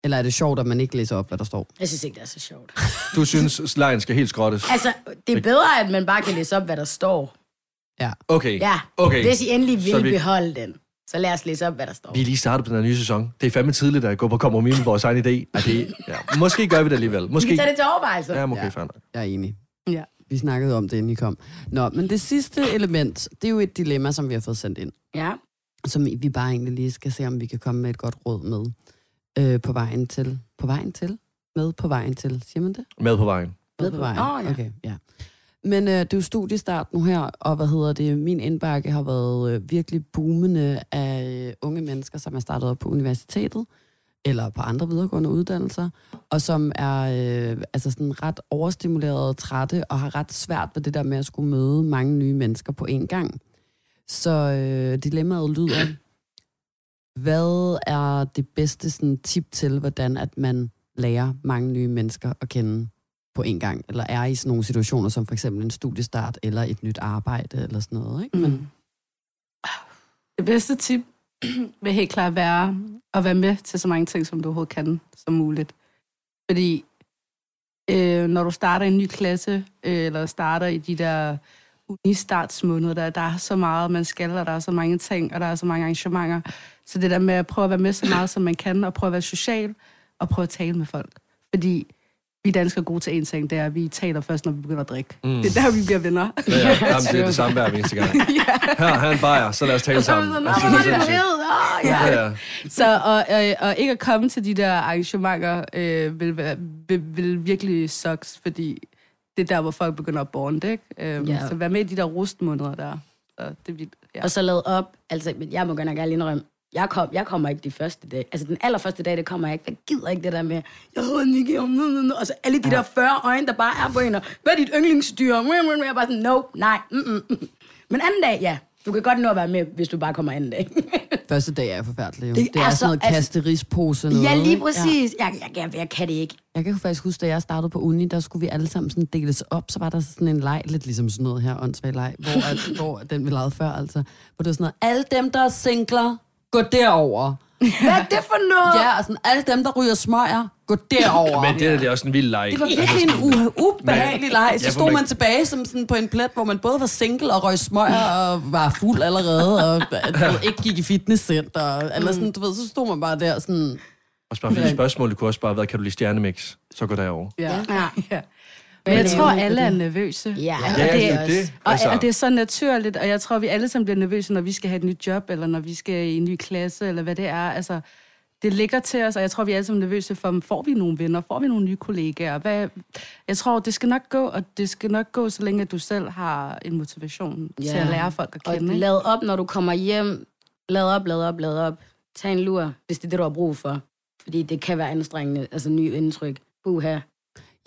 S2: Eller er det sjovt, at man ikke læser op, hvad der står?
S3: Jeg synes ikke, det er så sjovt.
S4: Du synes, lejen skal helt skrottes.
S3: Altså, det er bedre, at man bare kan læse op, hvad der står.
S4: Okay.
S3: Ja,
S4: Okay.
S3: hvis I endelig
S4: Så
S3: vil
S4: vi-
S3: beholde den, så lad os læse op, hvad der står.
S4: Vi er lige startet på den her nye sæson. Det er fandme tidligt at gå på kompromis med vores egen idé. Er det, ja. Måske gør vi det alligevel.
S3: Vi
S4: Måske.
S3: kan tage det til overvejelse.
S4: Ja, okay,
S2: Ja.
S4: nok.
S2: Jeg er enig.
S5: Ja.
S2: Vi snakkede om det, inden I kom. Nå, men det sidste element, det er jo et dilemma, som vi har fået sendt ind.
S3: Ja.
S2: som vi bare egentlig lige skal se, om vi kan komme med et godt råd med øh, på vejen til. På vejen til? Med på vejen til, siger man det?
S4: Med på vejen.
S2: Med på vejen.
S3: Åh, ja.
S2: Okay, ja. Men øh, det er jo studiestart nu her, og hvad hedder det, min indbakke har været øh, virkelig boomende af øh, unge mennesker, som er startet op på universitetet, eller på andre videregående uddannelser, og som er øh, altså sådan ret overstimuleret, trætte, og har ret svært ved det der med at skulle møde mange nye mennesker på én gang. Så øh, dilemmaet lyder, hvad er det bedste sådan, tip til, hvordan at man lærer mange nye mennesker at kende på en gang, eller er i sådan nogle situationer, som for eksempel en studiestart, eller et nyt arbejde, eller sådan noget, ikke? Men,
S5: Mm. Det bedste tip vil helt klart være at være med til så mange ting, som du overhovedet kan, som muligt. Fordi øh, når du starter en ny klasse, øh, eller starter i de der unistartsmåneder, der, der er så meget, man skal, og der er så mange ting, og der er så mange arrangementer. Så det der med at prøve at være med så meget, som man kan, og prøve at være social, og prøve at tale med folk. Fordi vi danskere er gode til en ting, det er, at vi taler først, når vi begynder at drikke. Mm. Det er der, vi bliver venner.
S4: Ja, ja. Jamen, det er det samme hver eneste gang. Her, her er en bajer, så lad os tale sammen.
S5: sådan,
S4: Altså,
S5: "Nå,
S4: det er
S5: åh, ja.
S4: Ja, ja.
S5: Så og, og, og ikke at komme til de der arrangementer øh, vil, være, vil, vil virkelig sucks, fordi det er der, hvor folk begynder at bonde, ikke? Øhm,
S3: Ja.
S5: Så vær med i de der rustmåneder der. Så det. Ja.
S3: Og så lavet op, altså, men jeg må godt nok ærligt indrømme, jeg, kom, jeg kommer ikke de første dag. Altså, den allerførste dag, det kommer jeg ikke. Jeg gider ikke det der med, jeg hedder Nicky, og nu, nu, nu. Altså, alle de der 40 øjne, der bare er på en, og hvad er dit yndlingsdyr? Jeg er bare sådan, no, nej, mm, mm, mm. Men anden dag, ja. Du kan godt nå at være med, hvis du bare kommer anden dag.
S2: første dag er forfærdelig. Jo.
S3: Det
S2: Det, er,
S3: er
S2: sådan
S3: så-
S2: noget
S3: altså-
S2: kasterispose noget.
S3: ja, lige præcis. Ja. Jeg, jeg, jeg, jeg kan det ikke.
S2: Jeg kan faktisk huske, da jeg startede på uni, der skulle vi alle sammen sådan deles op, så var der sådan en leg, lidt ligesom sådan noget her, åndssvag leg, hvor, at, hvor den vi lavede før, altså, hvor det var sådan noget, alle dem, der er singler, gå derover.
S3: Hvad er det for noget?
S2: Ja, og sådan, alle dem, der ryger smøger, gå derover.
S4: Men det, er- det er også en vild leg.
S2: Det var virkelig en u- ubehagelig leg. Så stod
S4: man-
S2: tilbage som sådan på en plet, hvor man både var single og røg smøger og var fuld allerede, og ved, ikke gik i fitnesscenter. Eller sådan, du ved, så stod man bare der sådan...
S4: Også bare fordi spørgsmålet kunne også bare være, kan du lide stjernemix? Så gå derover.
S5: Ja.
S3: Ja.
S5: Men jeg tror, alle er nervøse.
S3: Ja,
S5: og
S3: ja,
S5: det,
S3: det
S5: er
S4: det.
S5: Og,
S4: Altså,
S5: og det er så naturligt, og jeg tror, vi alle sammen bliver nervøse, når vi skal have et nyt job, eller når vi skal i en ny klasse, eller hvad det er. Altså, det ligger til os, og jeg tror, vi er alle sammen nervøse for, får vi nogle venner, får vi nogle nye kollegaer? Hvad, jeg tror, det skal nok gå, og det skal nok gå, så længe du selv har en motivation ja. til at lære folk at
S3: Og
S5: kende. ikke?
S3: lad op, når du kommer hjem. Lad op, lad op, lad op. Tag en lur, hvis det er det, du har brug for. Fordi det kan være anstrengende, altså nye indtryk. Buha.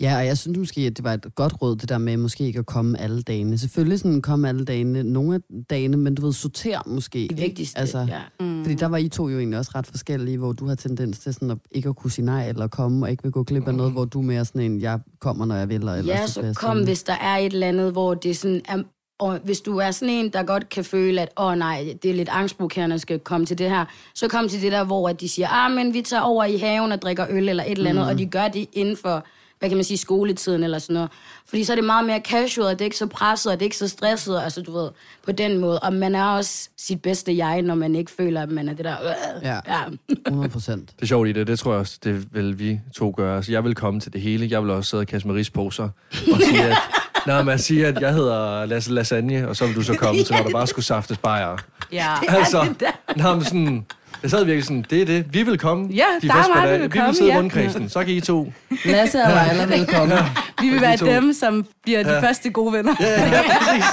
S2: Ja, og jeg synes måske, at det var et godt råd, det der med måske ikke at komme alle dagene. Selvfølgelig sådan komme alle dagene, nogle af dagene, men du ved, sortere måske.
S3: Det vigtigste.
S2: Altså,
S3: ja.
S5: Mm.
S2: Fordi der var I to jo egentlig også ret forskellige, hvor du har tendens til sådan at ikke at kunne sige nej, eller komme og ikke vil gå glip af noget, hvor du er mere sådan en, jeg kommer, når jeg vil, eller
S3: Ja, så
S2: jeg
S3: kom,
S2: sådan-
S3: hvis der er et eller andet, hvor det sådan er... Og hvis du er sådan en, der godt kan føle, at åh oh, nej, det er lidt angstprovokerende at skal komme til det her, så kom til det der, hvor at de siger, ah, men vi tager over i haven og drikker øl eller et eller andet, mm. og de gør det inden for, hvad kan man sige, skoletiden eller sådan noget. Fordi så er det meget mere casual, og det er ikke så presset, og det er ikke så stresset, altså du ved, på den måde. Og man er også sit bedste jeg, når man ikke føler, at man er det der... Øh,
S2: Ja.
S3: ja.
S2: 100 procent.
S4: Det er sjovt i det, det tror jeg også, det vil vi to gøre. Så jeg vil komme til det hele. Jeg vil også sidde og kaste med risposer og sige, at, nej, man siger, at jeg hedder Lasse Lasagne, og så vil du så komme til, når der bare skulle saftes bajer.
S5: Ja.
S4: Altså, nej, men sådan, jeg sad virkelig sådan, det er det. Vi vil komme
S5: Ja,
S4: de
S5: der er
S4: dage.
S5: vi vil
S4: Vi vil
S5: komme,
S4: sidde i
S5: ja.
S4: rundkredsen. Så kan I to.
S2: Lasse og Leila, velkommen.
S5: Vi vil
S4: de
S5: være dem, som bliver de
S4: Ja.
S5: første gode venner.
S4: Ja, ja, præcis.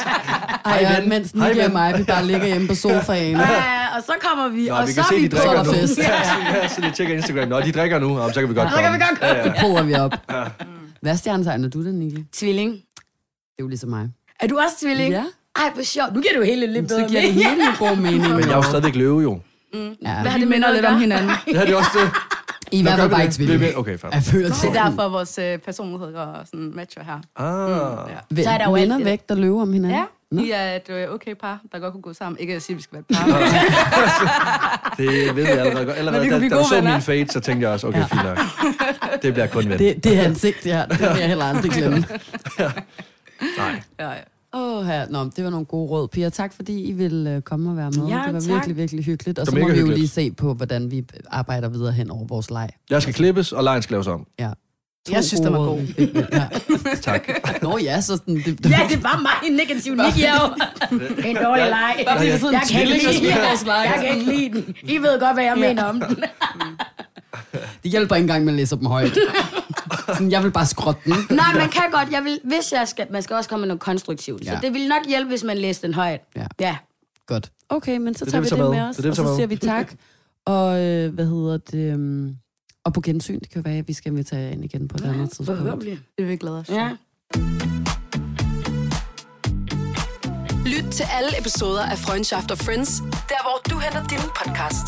S2: Ej,
S4: Hej,
S2: ja,
S4: ven.
S2: mens Nicky og mig, vi bare ligger hjemme på sofaen.
S3: Ja, og så kommer vi,
S4: Nå,
S3: og
S4: vi
S3: så er vi på.
S2: Så er der fest.
S4: Ja, så de tjekker Instagram. Nå, de drikker nu. Jamen, så kan vi godt
S3: Så kan
S4: komme.
S3: vi godt komme.
S4: Ja, ja.
S2: Vi op. Hvad stjernetegn er du den, Nicky? Det
S3: Tvilling.
S2: er jo ligesom mig.
S3: Er du også tvilling?
S2: Ja.
S3: Ej, hvor sjovt. Nu giver det jo hele lidt bedre
S2: Så giver det
S3: mening.
S2: hele god mening.
S4: Men jeg er jo stadigvæk løve, jo.
S2: Ja.
S3: Hvad har det
S5: minder lidt om hinanden.
S4: Ja, det er også det.
S2: I
S4: Nå,
S2: hvert fald
S4: vi
S2: bare ikke tvilling.
S4: Okay, fair.
S2: Jeg føler
S5: Det er derfor, vores øh, personligheder sådan matcher her.
S4: Ah.
S5: Ja.
S3: Så er der jo det-
S2: væk, der løber om hinanden.
S5: Ja,
S2: Nå.
S5: I er et øh, okay par, der godt kunne gå sammen. Ikke at sige, at vi skal være et par.
S4: Det ved jeg allerede godt. Allerede, da, da du
S5: gode
S4: så
S5: venner.
S4: min fade, så tænkte jeg også, okay, fint nok. Det bliver kun ven.
S2: Det, det er ansigt, ja. Det vil jeg heller aldrig glemme.
S4: Nej.
S5: ja, ja.
S2: Åh, oh, her. Nå, det var nogle gode råd. Pia, tak fordi I ville uh, komme og være med.
S3: Ja,
S2: det var
S3: tak.
S2: virkelig, virkelig hyggeligt. Og
S4: Det
S2: så må vi jo
S4: hyggeligt.
S2: lige se på, hvordan vi arbejder videre hen over vores leg.
S4: Jeg skal klippes, og lejen skal laves om.
S2: Ja.
S5: Jeg synes, den var god.
S2: Ja.
S4: Tak.
S2: Nå ja, så sådan... Det, det,
S3: Ja, det var mig en negativ nik, jeg En dårlig leg.
S2: Bare fordi det er sådan en
S3: Jeg kan ikke
S2: tvilling,
S3: lide. Jeg kan ikke lide den. I ved godt, hvad jeg mener om den.
S2: det hjælper ikke engang, at man læser dem højt. Sådan, jeg vil bare skrotte den.
S3: Nej, man kan godt. Jeg vil, hvis jeg skal, man skal også komme med noget konstruktivt. Så
S2: Ja.
S3: det vil nok hjælpe, hvis man læser den højt.
S2: Ja.
S3: ja.
S2: Godt. Okay, men så
S4: Det er
S2: tager
S4: det,
S2: vi
S4: vi
S2: det med
S4: med.
S2: os,
S4: Det det,
S2: og så siger vi tak. Og øh, hvad hedder det? Um, og på gensyn, det kan være, at vi skal invitere jer ind igen på et andet tidspunkt.
S3: Forhåbentlig.
S5: Det vil vi glæde os.
S3: Ja.
S8: Lyt til alle episoder af Freundschaft og Friends, der hvor du henter din podcast.